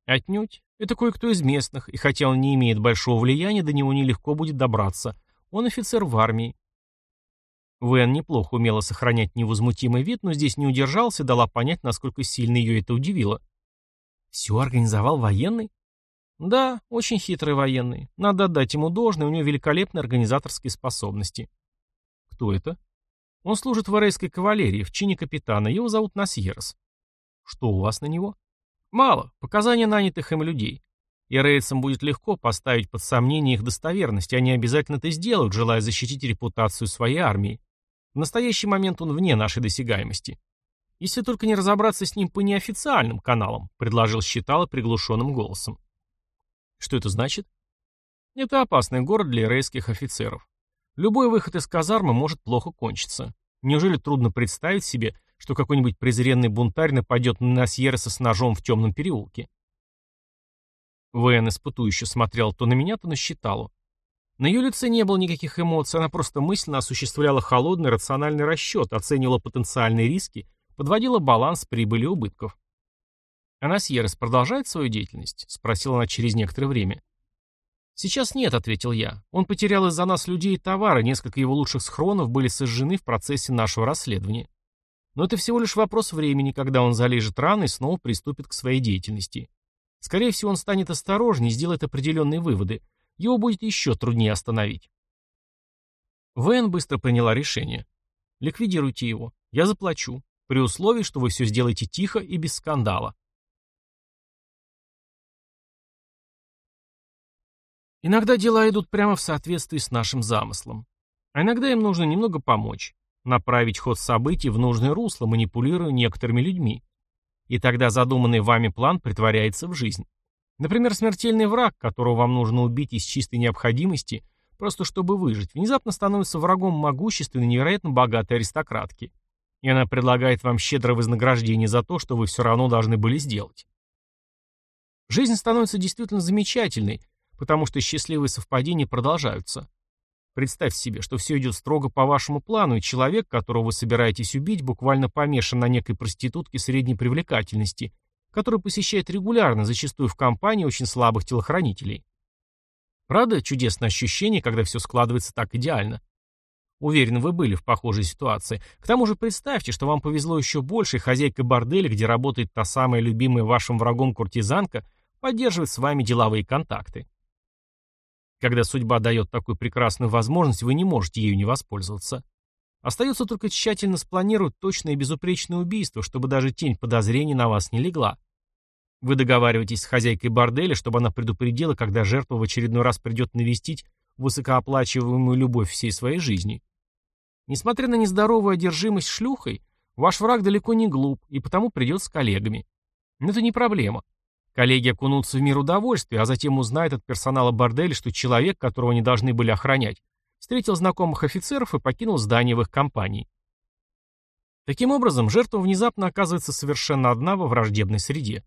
«Отнюдь. Это кое-кто из местных, и хотя он не имеет большого влияния, до него нелегко будет добраться. Он офицер в армии. Вэн неплохо умела сохранять невозмутимый вид, но здесь не удержался и дала понять, насколько сильно ее это удивило. «Все организовал военный?» «Да, очень хитрый военный. Надо отдать ему должное, у него великолепные организаторские способности». «Кто это?» «Он служит в арейской кавалерии, в чине капитана. Его зовут Насьерс». «Что у вас на него?» «Мало. Показания нанятых им людей. И рейдсам будет легко поставить под сомнение их достоверность, и они обязательно это сделают, желая защитить репутацию своей армии. В настоящий момент он вне нашей досягаемости. Если только не разобраться с ним по неофициальным каналам, предложил Считало приглушенным голосом. Что это значит? Это опасный город для рейских офицеров. Любой выход из казармы может плохо кончиться. Неужели трудно представить себе, что какой-нибудь презренный бунтарь нападет на Насьереса с ножом в темном переулке? Вэн испытующе смотрел то на меня, то на Считалу. На ее лице не было никаких эмоций, она просто мысленно осуществляла холодный рациональный расчет, оценивала потенциальные риски, подводила баланс прибыли и убытков. «Анасьерес продолжает свою деятельность?» — спросила она через некоторое время. «Сейчас нет», — ответил я. «Он потерял из-за нас людей и товары, несколько его лучших схронов были сожжены в процессе нашего расследования. Но это всего лишь вопрос времени, когда он залежит раны и снова приступит к своей деятельности. Скорее всего, он станет осторожнее и сделает определенные выводы, его будет еще труднее остановить. Вэн быстро приняла решение. Ликвидируйте его. Я заплачу. При условии, что вы все сделаете тихо и без скандала. Иногда дела идут прямо в соответствии с нашим замыслом. А иногда им нужно немного помочь. Направить ход событий в нужное русло, манипулируя некоторыми людьми. И тогда задуманный вами план притворяется в жизнь. Например, смертельный враг, которого вам нужно убить из чистой необходимости, просто чтобы выжить, внезапно становится врагом могущественной, невероятно богатой аристократки. И она предлагает вам щедрое вознаграждение за то, что вы все равно должны были сделать. Жизнь становится действительно замечательной, потому что счастливые совпадения продолжаются. Представьте себе, что все идет строго по вашему плану, и человек, которого вы собираетесь убить, буквально помешан на некой проститутке средней привлекательности, который посещает регулярно, зачастую в компании очень слабых телохранителей. Правда, чудесное ощущение, когда все складывается так идеально. Уверен, вы были в похожей ситуации. К тому же представьте, что вам повезло еще больше, и хозяйка борделя, где работает та самая любимая вашим врагом куртизанка, поддерживать с вами деловые контакты. Когда судьба дает такую прекрасную возможность, вы не можете ею не воспользоваться. Остается только тщательно спланировать точное и безупречное убийство, чтобы даже тень подозрений на вас не легла. Вы договариваетесь с хозяйкой борделя, чтобы она предупредила, когда жертва в очередной раз придет навестить высокооплачиваемую любовь всей своей жизни. Несмотря на нездоровую одержимость шлюхой, ваш враг далеко не глуп, и потому придет с коллегами. Но это не проблема. Коллеги окунутся в мир удовольствия, а затем узнают от персонала борделя, что человек, которого они должны были охранять, встретил знакомых офицеров и покинул здание в их компании. Таким образом, жертва внезапно оказывается совершенно одна во враждебной среде.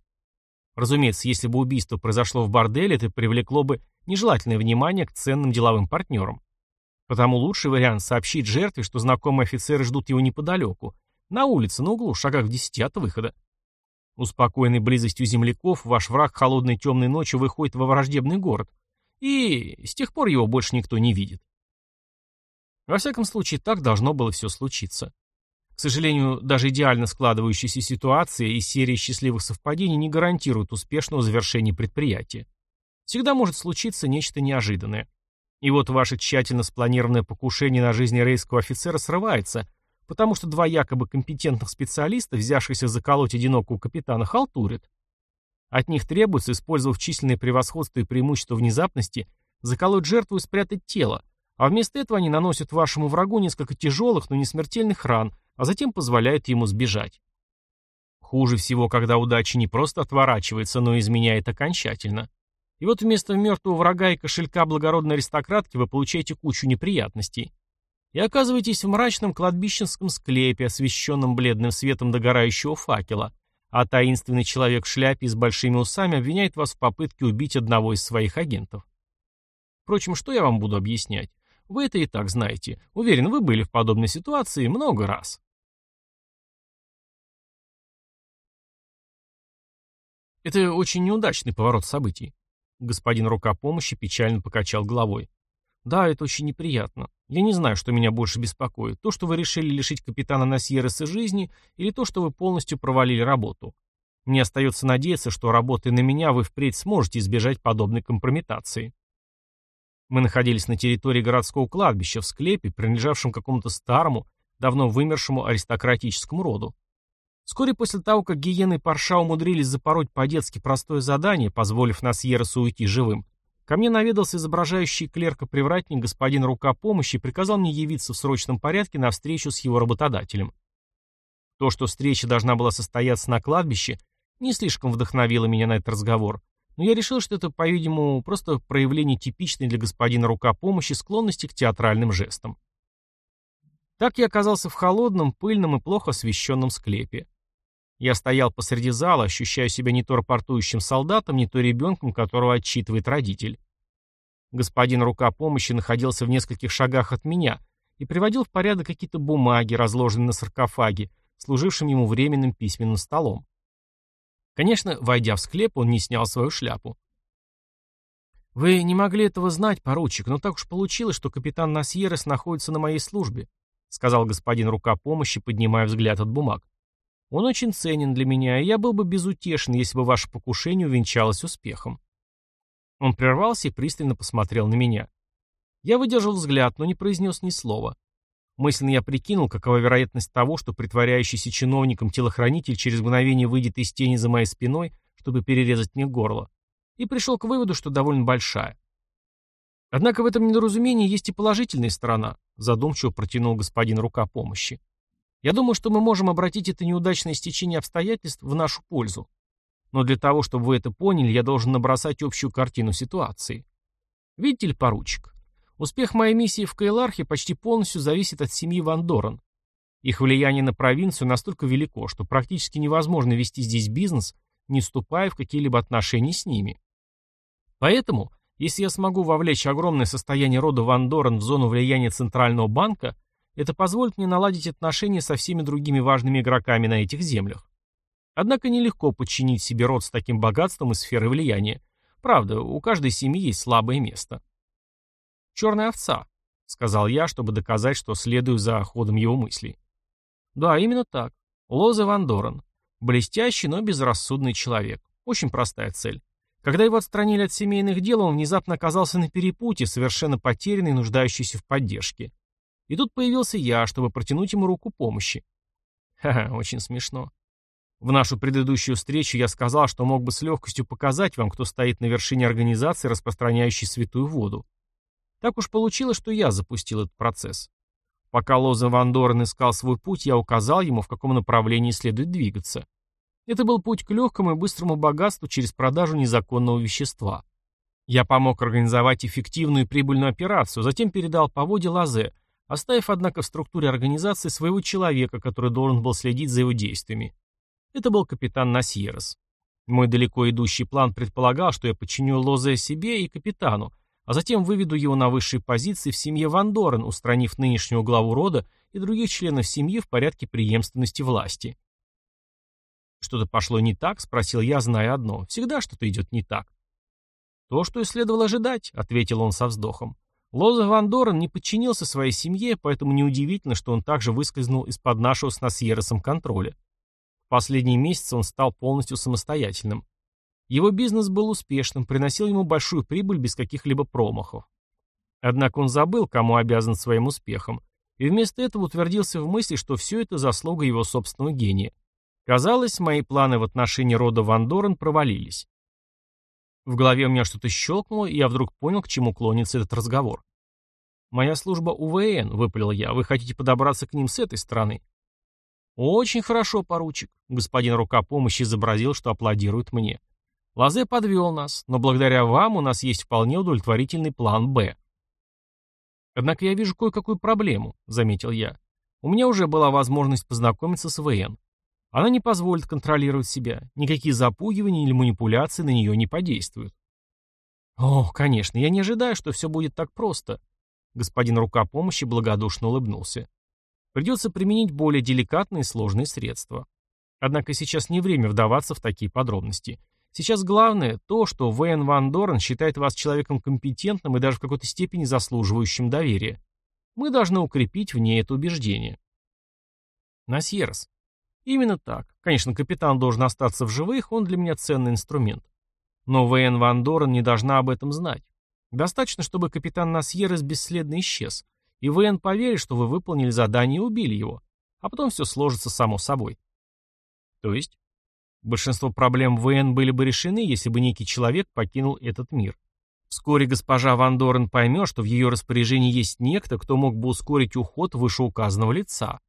Разумеется, если бы убийство произошло в борделе, это привлекло бы нежелательное внимание к ценным деловым партнерам. Потому лучший вариант сообщить жертве, что знакомые офицеры ждут его неподалеку, на улице, на углу, шагах в десяти от выхода. Успокоенный близостью земляков, ваш враг холодной темной ночью выходит во враждебный город, и с тех пор его больше никто не видит. Во всяком случае, так должно было все случиться. К сожалению, даже идеально складывающаяся ситуация и серия счастливых совпадений не гарантируют успешного завершения предприятия. Всегда может случиться нечто неожиданное. И вот ваше тщательно спланированное покушение на жизнь рейского офицера срывается, потому что два якобы компетентных специалиста, взявшихся заколоть одинокого капитана, халтурят. От них требуется, использовав численное превосходство и преимущество внезапности, заколоть жертву и спрятать тело, а вместо этого они наносят вашему врагу несколько тяжелых, но не смертельных ран, а затем позволяют ему сбежать. Хуже всего, когда удача не просто отворачивается, но и изменяет окончательно. И вот вместо мертвого врага и кошелька благородной аристократки вы получаете кучу неприятностей и оказываетесь в мрачном кладбищенском склепе, освещенном бледным светом догорающего факела, а таинственный человек в шляпе с большими усами обвиняет вас в попытке убить одного из своих агентов. Впрочем, что я вам буду объяснять? Вы это и так знаете. Уверен, вы были в подобной ситуации много раз. Это очень неудачный поворот событий. Господин рука помощи печально покачал головой. Да, это очень неприятно. Я не знаю, что меня больше беспокоит. То, что вы решили лишить капитана Насьереса жизни, или то, что вы полностью провалили работу. Мне остается надеяться, что, работая на меня, вы впредь сможете избежать подобной компрометации. Мы находились на территории городского кладбища, в склепе, принадлежавшем какому-то старому, давно вымершему аристократическому роду. Вскоре после того, как гиены парша умудрились запороть по-детски простое задание, позволив Насьересу уйти живым, Ко мне наведался изображающий клерка-привратник господин рука помощи и приказал мне явиться в срочном порядке на встречу с его работодателем. То, что встреча должна была состояться на кладбище, не слишком вдохновило меня на этот разговор, но я решил, что это, по-видимому, просто проявление типичной для господина рука помощи склонности к театральным жестам. Так я оказался в холодном, пыльном и плохо освещенном склепе. Я стоял посреди зала, ощущая себя не то рапортующим солдатом, не то ребенком, которого отчитывает родитель. Господин рука помощи находился в нескольких шагах от меня и приводил в порядок какие-то бумаги, разложенные на саркофаге, служившем ему временным письменным столом. Конечно, войдя в склеп, он не снял свою шляпу. «Вы не могли этого знать, поручик, но так уж получилось, что капитан Насьерес находится на моей службе», сказал господин рука помощи, поднимая взгляд от бумаг. Он очень ценен для меня, и я был бы безутешен, если бы ваше покушение увенчалось успехом. Он прервался и пристально посмотрел на меня. Я выдержал взгляд, но не произнес ни слова. Мысленно я прикинул, какова вероятность того, что притворяющийся чиновником телохранитель через мгновение выйдет из тени за моей спиной, чтобы перерезать мне горло, и пришел к выводу, что довольно большая. Однако в этом недоразумении есть и положительная сторона, задумчиво протянул господин рука помощи. Я думаю, что мы можем обратить это неудачное стечение обстоятельств в нашу пользу. Но для того, чтобы вы это поняли, я должен набросать общую картину ситуации. Видите ли, поручик, успех моей миссии в Кайлархе почти полностью зависит от семьи Ван Дорен. Их влияние на провинцию настолько велико, что практически невозможно вести здесь бизнес, не вступая в какие-либо отношения с ними. Поэтому, если я смогу вовлечь огромное состояние рода Ван Дорен в зону влияния Центрального банка, это позволит мне наладить отношения со всеми другими важными игроками на этих землях. Однако нелегко подчинить себе род с таким богатством и сферой влияния. Правда, у каждой семьи есть слабое место. «Черная овца», — сказал я, чтобы доказать, что следую за ходом его мыслей. «Да, именно так. Лоза Ван Дорен. Блестящий, но безрассудный человек. Очень простая цель. Когда его отстранили от семейных дел, он внезапно оказался на перепутье, совершенно потерянный и нуждающийся в поддержке. И тут появился я, чтобы протянуть ему руку помощи. Ха-ха, очень смешно. В нашу предыдущую встречу я сказал, что мог бы с легкостью показать вам, кто стоит на вершине организации, распространяющей святую воду. Так уж получилось, что я запустил этот процесс. Пока Лоза Ван Дорен искал свой путь, я указал ему, в каком направлении следует двигаться. Это был путь к легкому и быстрому богатству через продажу незаконного вещества. Я помог организовать эффективную и прибыльную операцию, затем передал по воде Лазе, оставив, однако, в структуре организации своего человека, который должен был следить за его действиями. Это был капитан Насьерос. Мой далеко идущий план предполагал, что я подчиню Лозе себе и капитану, а затем выведу его на высшие позиции в семье Ван Дорен, устранив нынешнего главу рода и других членов семьи в порядке преемственности власти. «Что-то пошло не так?» — спросил я, зная одно. «Всегда что-то идет не так». «То, что и следовало ожидать», — ответил он со вздохом. Лоза Ван Дорен не подчинился своей семье, поэтому неудивительно, что он также выскользнул из-под нашего с Насьеросом контроля. В последние месяцы он стал полностью самостоятельным. Его бизнес был успешным, приносил ему большую прибыль без каких-либо промахов. Однако он забыл, кому обязан своим успехом, и вместо этого утвердился в мысли, что все это заслуга его собственного гения. Казалось, мои планы в отношении рода Ван Дорен провалились. В голове у меня что-то щелкнуло, и я вдруг понял, к чему клонится этот разговор. «Моя служба УВН», — выпалил я, — «вы хотите подобраться к ним с этой стороны?» «Очень хорошо, поручик», — господин рука помощи изобразил, что аплодирует мне. «Лазе подвел нас, но благодаря вам у нас есть вполне удовлетворительный план «Б». «Однако я вижу кое-какую проблему», — заметил я. «У меня уже была возможность познакомиться с ВН. Она не позволит контролировать себя. Никакие запугивания или манипуляции на нее не подействуют. О, конечно, я не ожидаю, что все будет так просто. Господин рука помощи благодушно улыбнулся. Придется применить более деликатные и сложные средства. Однако сейчас не время вдаваться в такие подробности. Сейчас главное то, что Вэн Ван Дорен считает вас человеком компетентным и даже в какой-то степени заслуживающим доверия. Мы должны укрепить в ней это убеждение. Насьерс, Именно так. Конечно, капитан должен остаться в живых, он для меня ценный инструмент. Но ВН Ван Дорен не должна об этом знать. Достаточно, чтобы капитан Насьерес бесследно исчез, и ВН поверит, что вы выполнили задание и убили его, а потом все сложится само собой. То есть, большинство проблем ВН были бы решены, если бы некий человек покинул этот мир. Вскоре госпожа Ван Дорен поймет, что в ее распоряжении есть некто, кто мог бы ускорить уход вышеуказанного лица.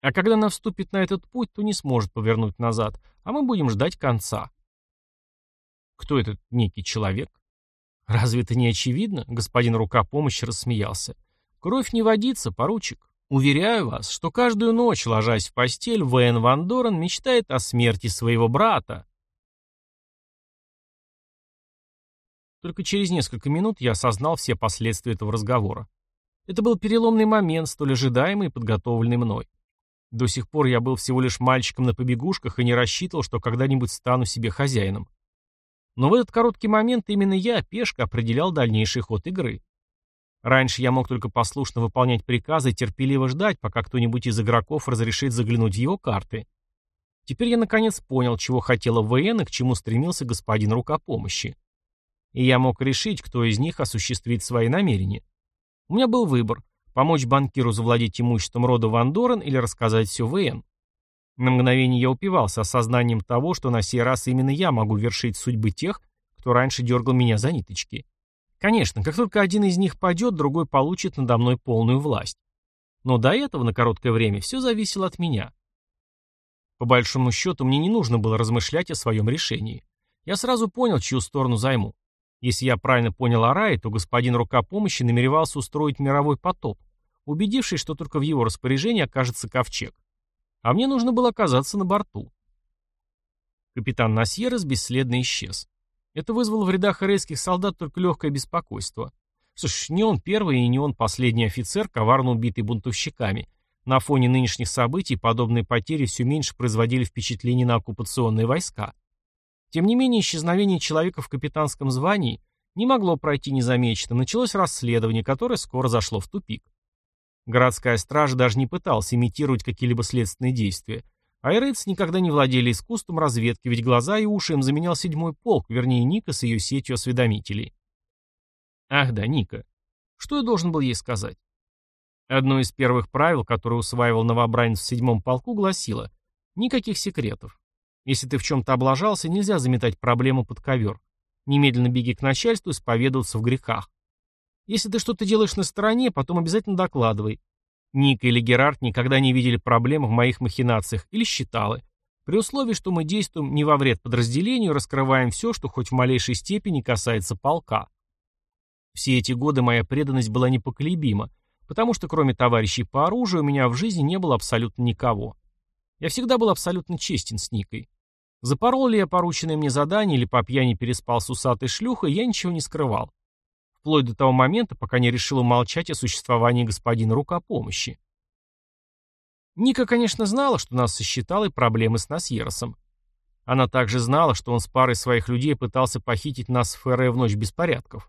А когда она вступит на этот путь, то не сможет повернуть назад, а мы будем ждать конца. Кто этот некий человек? Разве это не очевидно? Господин рука помощи рассмеялся. Кровь не водится, поручик. Уверяю вас, что каждую ночь, ложась в постель, Вэн Ван Дорен мечтает о смерти своего брата. Только через несколько минут я осознал все последствия этого разговора. Это был переломный момент, столь ожидаемый и подготовленный мной. До сих пор я был всего лишь мальчиком на побегушках и не рассчитывал, что когда-нибудь стану себе хозяином. Но в этот короткий момент именно я, пешка, определял дальнейший ход игры. Раньше я мог только послушно выполнять приказы и терпеливо ждать, пока кто-нибудь из игроков разрешит заглянуть в его карты. Теперь я наконец понял, чего хотела ВН и к чему стремился господин рукопомощи. И я мог решить, кто из них осуществит свои намерения. У меня был выбор Помочь банкиру завладеть имуществом рода Ван Дорен или рассказать все ВН? На мгновение я упивался осознанием того, что на сей раз именно я могу вершить судьбы тех, кто раньше дергал меня за ниточки. Конечно, как только один из них падет, другой получит надо мной полную власть. Но до этого, на короткое время, все зависело от меня. По большому счету, мне не нужно было размышлять о своем решении. Я сразу понял, чью сторону займу. Если я правильно понял Арай, то господин рука помощи намеревался устроить мировой потоп, убедившись, что только в его распоряжении окажется ковчег. А мне нужно было оказаться на борту. Капитан Насьерес бесследно исчез. Это вызвало в рядах арейских солдат только легкое беспокойство. Ж, не он первый и не он последний офицер, коварно убитый бунтовщиками. На фоне нынешних событий подобные потери все меньше производили впечатление на оккупационные войска. Тем не менее, исчезновение человека в капитанском звании не могло пройти незамеченным. Началось расследование, которое скоро зашло в тупик. Городская стража даже не пыталась имитировать какие-либо следственные действия. Айрейдс никогда не владели искусством разведки, ведь глаза и уши им заменял седьмой полк, вернее Ника с ее сетью осведомителей. Ах да, Ника. Что я должен был ей сказать? Одно из первых правил, которое усваивал новобранец в седьмом полку, гласило «Никаких секретов. Если ты в чем-то облажался, нельзя заметать проблему под ковер. Немедленно беги к начальству и исповедоваться в грехах. Если ты что-то делаешь на стороне, потом обязательно докладывай. Ника или Герард никогда не видели проблем в моих махинациях или считалы. При условии, что мы действуем не во вред подразделению, раскрываем все, что хоть в малейшей степени касается полка. Все эти годы моя преданность была непоколебима, потому что кроме товарищей по оружию у меня в жизни не было абсолютно никого. Я всегда был абсолютно честен с Никой. Запорол ли я порученное мне задание или по пьяни переспал с усатой шлюхой, я ничего не скрывал. Вплоть до того момента, пока не решил умолчать о существовании господина рукопомощи. Ника, конечно, знала, что нас сосчитал и проблемы с Насьеросом. Она также знала, что он с парой своих людей пытался похитить нас в Ферре в ночь беспорядков.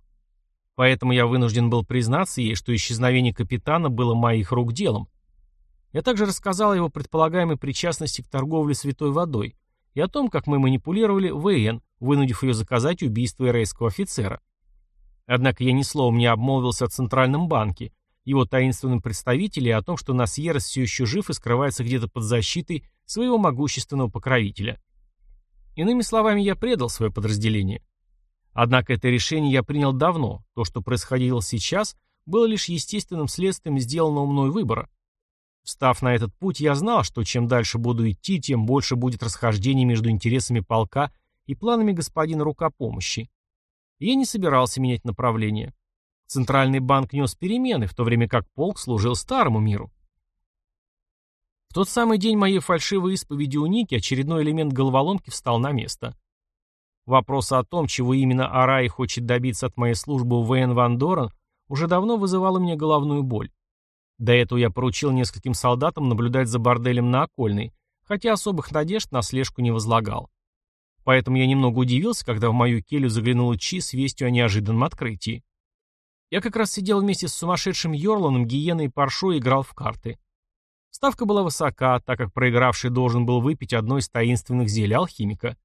Поэтому я вынужден был признаться ей, что исчезновение капитана было моих рук делом. Я также рассказал о его предполагаемой причастности к торговле святой водой и о том, как мы манипулировали ВН, вынудив ее заказать убийство ирейского офицера. Однако я ни словом не обмолвился о Центральном банке, его таинственном представителе о том, что Насьерос все еще жив и скрывается где-то под защитой своего могущественного покровителя. Иными словами, я предал свое подразделение. Однако это решение я принял давно, то, что происходило сейчас, было лишь естественным следствием сделанного мной выбора. Встав на этот путь, я знал, что чем дальше буду идти, тем больше будет расхождений между интересами полка и планами господина рукопомощи. Я не собирался менять направление. Центральный банк нес перемены, в то время как полк служил старому миру. В тот самый день моей фальшивой исповеди у Ники очередной элемент головоломки встал на место. Вопрос о том, чего именно Арай хочет добиться от моей службы у ВН Ван Дорен, уже давно вызывал у меня головную боль. До этого я поручил нескольким солдатам наблюдать за борделем на Окольной, хотя особых надежд на слежку не возлагал. Поэтому я немного удивился, когда в мою келью заглянула Чи с вестью о неожиданном открытии. Я как раз сидел вместе с сумасшедшим Йорланом, Гиеной и Паршо и играл в карты. Ставка была высока, так как проигравший должен был выпить одно из таинственных зелий алхимика.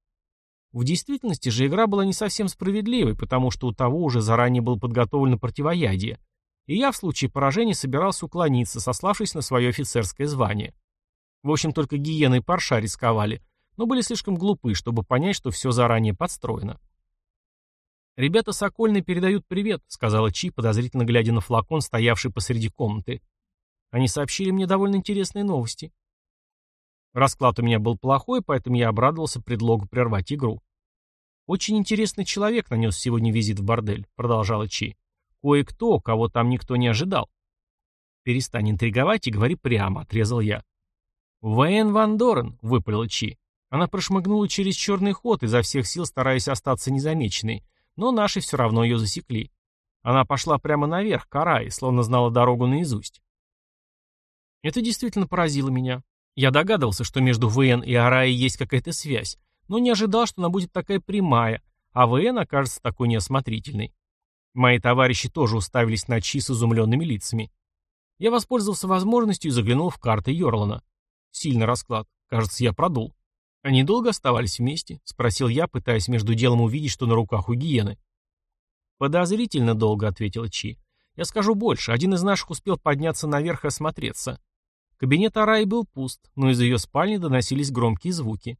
В действительности же игра была не совсем справедливой, потому что у того уже заранее было подготовлено противоядие, и я в случае поражения собирался уклониться, сославшись на свое офицерское звание. В общем, только гиены и парша рисковали, но были слишком глупы, чтобы понять, что все заранее подстроено. «Ребята Сокольные передают привет», — сказала Чи, подозрительно глядя на флакон, стоявший посреди комнаты. «Они сообщили мне довольно интересные новости». Расклад у меня был плохой, поэтому я обрадовался предлогу прервать игру. «Очень интересный человек нанес сегодня визит в бордель», — продолжала Чи. «Кое-кто, кого там никто не ожидал». «Перестань интриговать и говори прямо», — отрезал я. «Вэн Ван Дорен», — выпалил Чи. Она прошмыгнула через черный ход, изо всех сил стараясь остаться незамеченной, но наши все равно ее засекли. Она пошла прямо наверх, к Арае, словно знала дорогу наизусть. Это действительно поразило меня. Я догадывался, что между ВН и Араей есть какая-то связь, но не ожидал, что она будет такая прямая, а ВН окажется такой неосмотрительной. Мои товарищи тоже уставились на Чи с изумленными лицами. Я воспользовался возможностью и заглянул в карты Йорлана. Сильный расклад. Кажется, я продул. Они долго оставались вместе? Спросил я, пытаясь между делом увидеть, что на руках у гиены. Подозрительно долго, ответил Чи. Я скажу больше. Один из наших успел подняться наверх и осмотреться. Кабинет Араи был пуст, но из ее спальни доносились громкие звуки.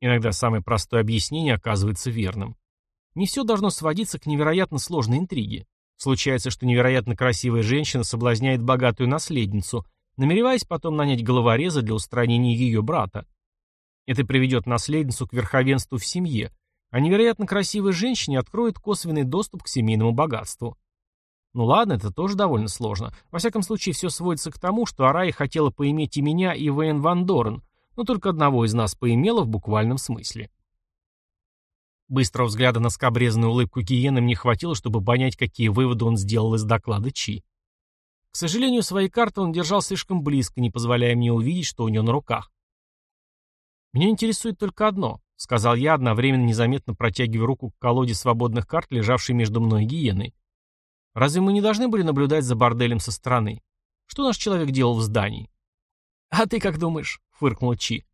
Иногда самое простое объяснение оказывается верным. Не все должно сводиться к невероятно сложной интриге. Случается, что невероятно красивая женщина соблазняет богатую наследницу, намереваясь потом нанять головореза для устранения ее брата. Это приведет наследницу к верховенству в семье, а невероятно красивой женщине откроет косвенный доступ к семейному богатству. Ну ладно, это тоже довольно сложно. Во всяком случае, все сводится к тому, что Арай хотела поиметь и меня, и Вейн Ван Дорен, но только одного из нас поимела в буквальном смысле. Быстрого взгляда на скобрезную улыбку Гиены мне хватило, чтобы понять, какие выводы он сделал из доклада Чи. К сожалению, свои карты он держал слишком близко, не позволяя мне увидеть, что у него на руках. «Меня интересует только одно», — сказал я, одновременно незаметно протягивая руку к колоде свободных карт, лежавшей между мной и гиеной. Разве мы не должны были наблюдать за борделем со стороны? Что наш человек делал в здании? «А ты как думаешь?» — фыркнул Чи.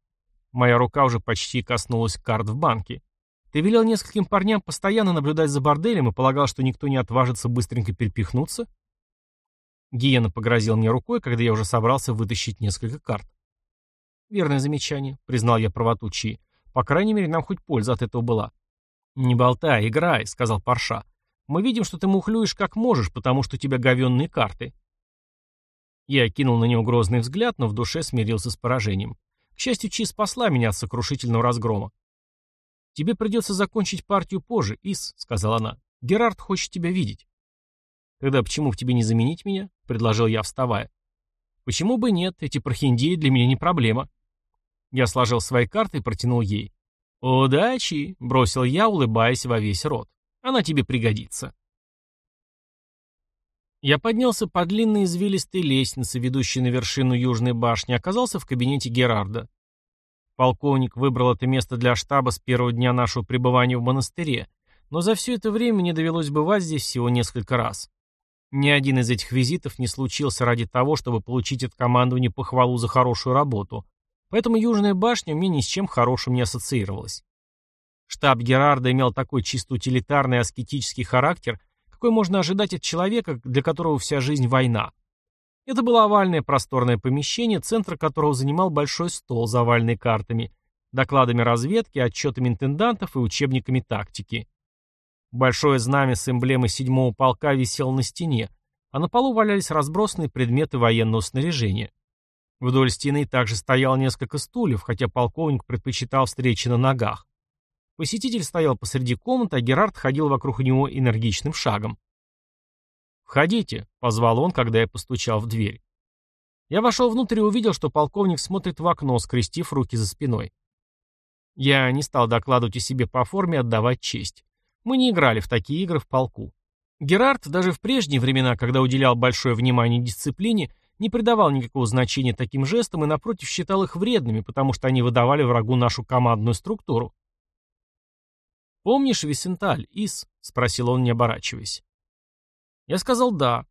Моя рука уже почти коснулась карт в банке. Ты велел нескольким парням постоянно наблюдать за борделем и полагал, что никто не отважится быстренько перепихнуться? Гиена погрозил мне рукой, когда я уже собрался вытащить несколько карт. «Верное замечание», — признал я правоту Чи. «По крайней мере, нам хоть польза от этого была». «Не болтай, играй», — сказал Парша. «Мы видим, что ты мухлюешь как можешь, потому что у тебя говенные карты». Я кинул на него грозный взгляд, но в душе смирился с поражением. К счастью, Чи спасла меня от сокрушительного разгрома. «Тебе придется закончить партию позже, Ис», — сказала она. «Герард хочет тебя видеть». «Тогда почему в тебе не заменить меня?» — предложил я, вставая. «Почему бы нет? Эти прохиндеи для меня не проблема». Я сложил свои карты и протянул ей. «Удачи!» — бросил я, улыбаясь во весь рот. «Она тебе пригодится». Я поднялся по длинной извилистой лестнице, ведущей на вершину Южной башни, оказался в кабинете Герарда. Полковник выбрал это место для штаба с первого дня нашего пребывания в монастыре, но за все это время мне довелось бывать здесь всего несколько раз. Ни один из этих визитов не случился ради того, чтобы получить от командования похвалу за хорошую работу, поэтому Южная башня мне ни с чем хорошим не ассоциировалась. Штаб Герарда имел такой чисто утилитарный аскетический характер, какой можно ожидать от человека, для которого вся жизнь война. Это было овальное просторное помещение, центр которого занимал большой стол, заваленный картами, докладами разведки, отчетами интендантов и учебниками тактики. Большое знамя с эмблемой седьмого полка висело на стене, а на полу валялись разбросанные предметы военного снаряжения. Вдоль стены также стояло несколько стульев, хотя полковник предпочитал встречи на ногах. Посетитель стоял посреди комнаты, а Герард ходил вокруг него энергичным шагом. «Входите», — позвал он, когда я постучал в дверь. Я вошел внутрь и увидел, что полковник смотрит в окно, скрестив руки за спиной. Я не стал докладывать о себе по форме отдавать честь. Мы не играли в такие игры в полку. Герард даже в прежние времена, когда уделял большое внимание дисциплине, не придавал никакого значения таким жестам и, напротив, считал их вредными, потому что они выдавали врагу нашу командную структуру. «Помнишь Висенталь, Ис?» — спросил он, не оборачиваясь. Я сказал «да».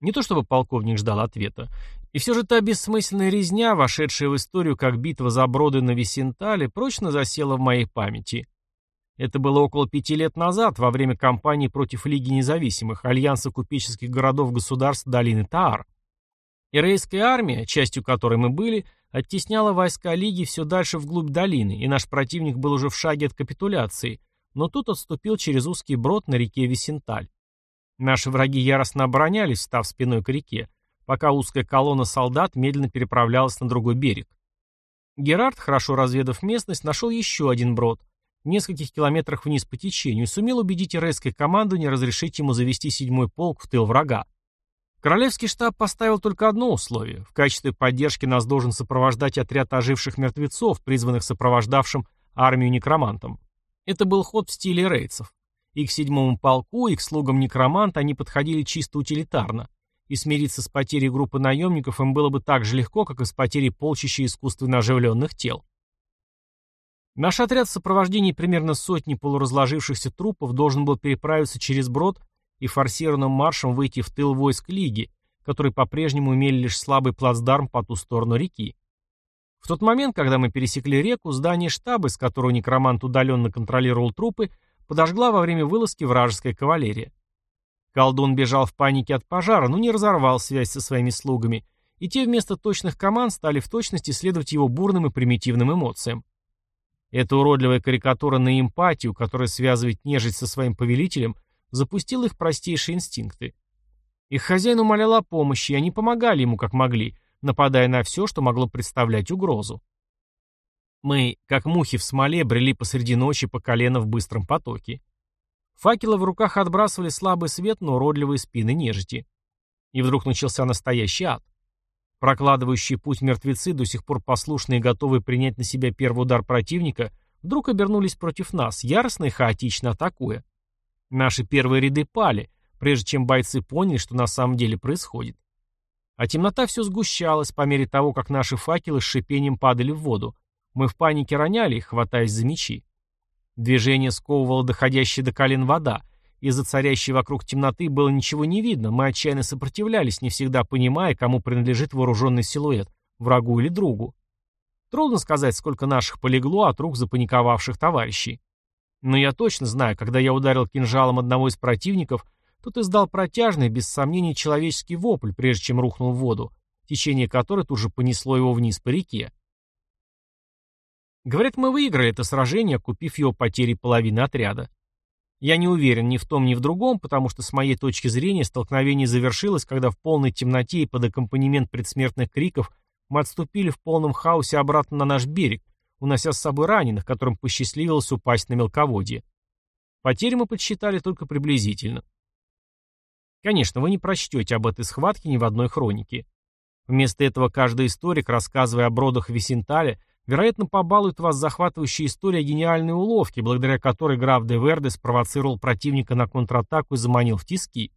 Не то чтобы полковник ждал ответа. И все же та бессмысленная резня, вошедшая в историю как битва за броды на Висентале, прочно засела в моей памяти. Это было около пяти лет назад, во время кампании против Лиги независимых, Альянса купеческих городов-государств долины Таар. Ирейская армия, частью которой мы были, оттесняла войска Лиги все дальше вглубь долины, и наш противник был уже в шаге от капитуляции, но тут отступил через узкий брод на реке Висенталь. Наши враги яростно оборонялись, став спиной к реке, пока узкая колонна солдат медленно переправлялась на другой берег. Герард, хорошо разведав местность, нашел еще один брод – в нескольких километрах вниз по течению, сумел убедить ирейское командование разрешить ему завести седьмой полк в тыл врага. Королевский штаб поставил только одно условие. В качестве поддержки нас должен сопровождать отряд оживших мертвецов, призванных сопровождавшим армию некромантом. Это был ход в стиле рейдсов. И к седьмому полку, и к слугам некроманта они подходили чисто утилитарно. И смириться с потерей группы наемников им было бы так же легко, как и с потерей полчища искусственно оживленных тел. Наш отряд в сопровождении примерно сотни полуразложившихся трупов должен был переправиться через брод и форсированным маршем выйти в тыл войск Лиги, которые по-прежнему имели лишь слабый плацдарм по ту сторону реки. В тот момент, когда мы пересекли реку, здание штаба, с которого некромант удаленно контролировал трупы, подожгла во время вылазки вражеская кавалерия. Колдун бежал в панике от пожара, но не разорвал связь со своими слугами, и те вместо точных команд стали в точности следовать его бурным и примитивным эмоциям. Эта уродливая карикатура на эмпатию, которая связывает нежить со своим повелителем, запустила их простейшие инстинкты. Их хозяин умолял о помощи, и они помогали ему как могли, нападая на все, что могло представлять угрозу. Мы, как мухи в смоле, брели посреди ночи по колено в быстром потоке. Факелы в руках отбрасывали слабый свет на уродливые спины нежити. И вдруг начался настоящий ад. Прокладывающие путь мертвецы, до сих пор послушные и готовые принять на себя первый удар противника, вдруг обернулись против нас, яростно и хаотично атакуя. Наши первые ряды пали, прежде чем бойцы поняли, что на самом деле происходит. А темнота все сгущалась по мере того, как наши факелы с шипением падали в воду. Мы в панике роняли их, хватаясь за мечи. Движение сковывало доходящая до колен вода, из-за царящей вокруг темноты было ничего не видно, мы отчаянно сопротивлялись, не всегда понимая, кому принадлежит вооруженный силуэт врагу или другу. Трудно сказать, сколько наших полегло от рук запаниковавших товарищей. Но я точно знаю, когда я ударил кинжалом одного из противников, тот издал протяжный, без сомнений, человеческий вопль, прежде чем рухнул в воду, течение которой тут же понесло его вниз по реке. Говорят, мы выиграли это сражение, купив его потери половины отряда. Я не уверен ни в том, ни в другом, потому что с моей точки зрения столкновение завершилось, когда в полной темноте и под аккомпанемент предсмертных криков мы отступили в полном хаосе обратно на наш берег, унося с собой раненых, которым посчастливилось упасть на мелководье. Потери мы подсчитали только приблизительно. Конечно, вы не прочтете об этой схватке ни в одной хронике. Вместо этого каждый историк, рассказывая о бродах Висенталя, вероятно, побалует вас захватывающей историей о гениальной уловке, благодаря которой граф де Верде спровоцировал противника на контратаку и заманил в тиски.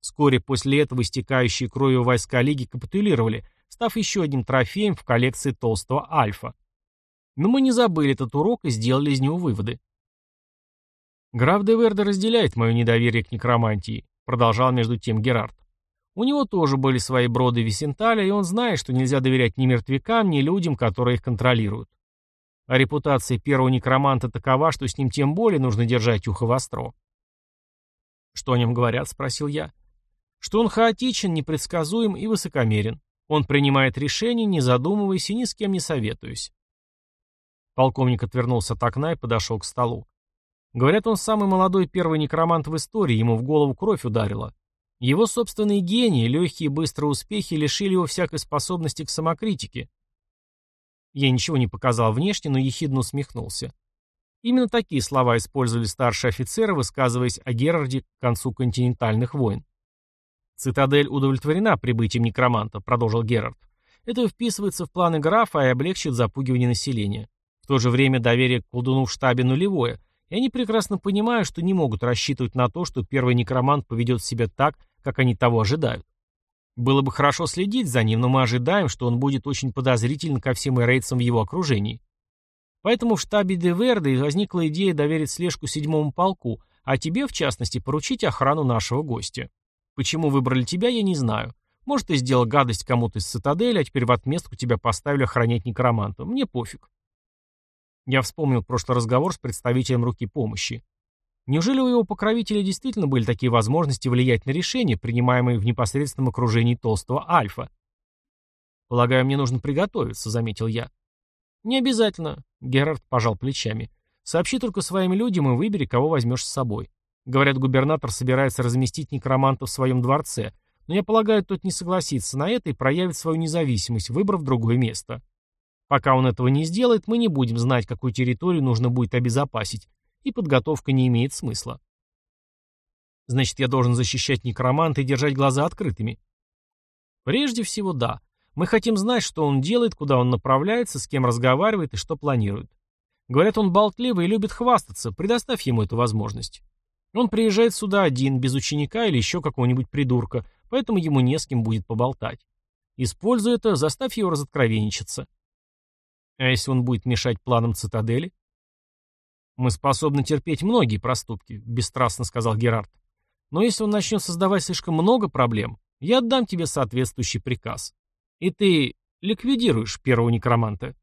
Вскоре после этого истекающие кровью войска Лиги капитулировали, став еще одним трофеем в коллекции толстого Альфа. Но мы не забыли этот урок и сделали из него выводы. «Граф де Верде разделяет мое недоверие к некромантии», продолжал между тем Герард. У него тоже были свои броды Висенталя, и он знает, что нельзя доверять ни мертвякам, ни людям, которые их контролируют. А репутация первого некроманта такова, что с ним тем более нужно держать ухо востро. «Что о нем говорят?» — спросил я. «Что он хаотичен, непредсказуем и высокомерен. Он принимает решения, не задумываясь и ни с кем не советуясь». Полковник отвернулся от окна и подошел к столу. Говорят, он самый молодой первый некромант в истории, ему в голову кровь ударила. Его собственные гении, легкие и быстрые успехи лишили его всякой способности к самокритике. Я ничего не показал внешне, но ехидно усмехнулся. Именно такие слова использовали старшие офицеры, высказываясь о Герарде к концу континентальных войн. «Цитадель удовлетворена прибытием некроманта», — продолжил Герард. «Это вписывается в планы графа и облегчит запугивание населения. В то же время доверие к колдуну в штабе нулевое, и они прекрасно понимают, что не могут рассчитывать на то, что первый некромант поведет себя так, как они того ожидают. Было бы хорошо следить за ним, но мы ожидаем, что он будет очень подозрителен ко всем эрейцам в его окружении. Поэтому в штабе Деверда возникла идея доверить слежку седьмому полку, а тебе, в частности, поручить охрану нашего гостя. Почему выбрали тебя, я не знаю. Может, ты сделал гадость кому-то из цитадели, а теперь в отместку тебя поставили охранять некроманта. Мне пофиг. Я вспомнил прошлый разговор с представителем руки помощи. Неужели у его покровителя действительно были такие возможности влиять на решения, принимаемые в непосредственном окружении толстого Альфа? «Полагаю, мне нужно приготовиться», — заметил я. «Не обязательно», — Герард пожал плечами. «Сообщи только своим людям и выбери, кого возьмешь с собой. Говорят, губернатор собирается разместить некроманта в своем дворце, но я полагаю, тот не согласится на это и проявит свою независимость, выбрав другое место. Пока он этого не сделает, мы не будем знать, какую территорию нужно будет обезопасить, и подготовка не имеет смысла. Значит, я должен защищать некроманта и держать глаза открытыми? Прежде всего, да. Мы хотим знать, что он делает, куда он направляется, с кем разговаривает и что планирует. Говорят, он болтливый и любит хвастаться, предоставь ему эту возможность. Он приезжает сюда один, без ученика или еще какого-нибудь придурка, поэтому ему не с кем будет поболтать. Используя это, заставь его разоткровенничаться. А если он будет мешать планам цитадели? «Мы способны терпеть многие проступки», — бесстрастно сказал Герард. «Но если он начнет создавать слишком много проблем, я отдам тебе соответствующий приказ. И ты ликвидируешь первого некроманта».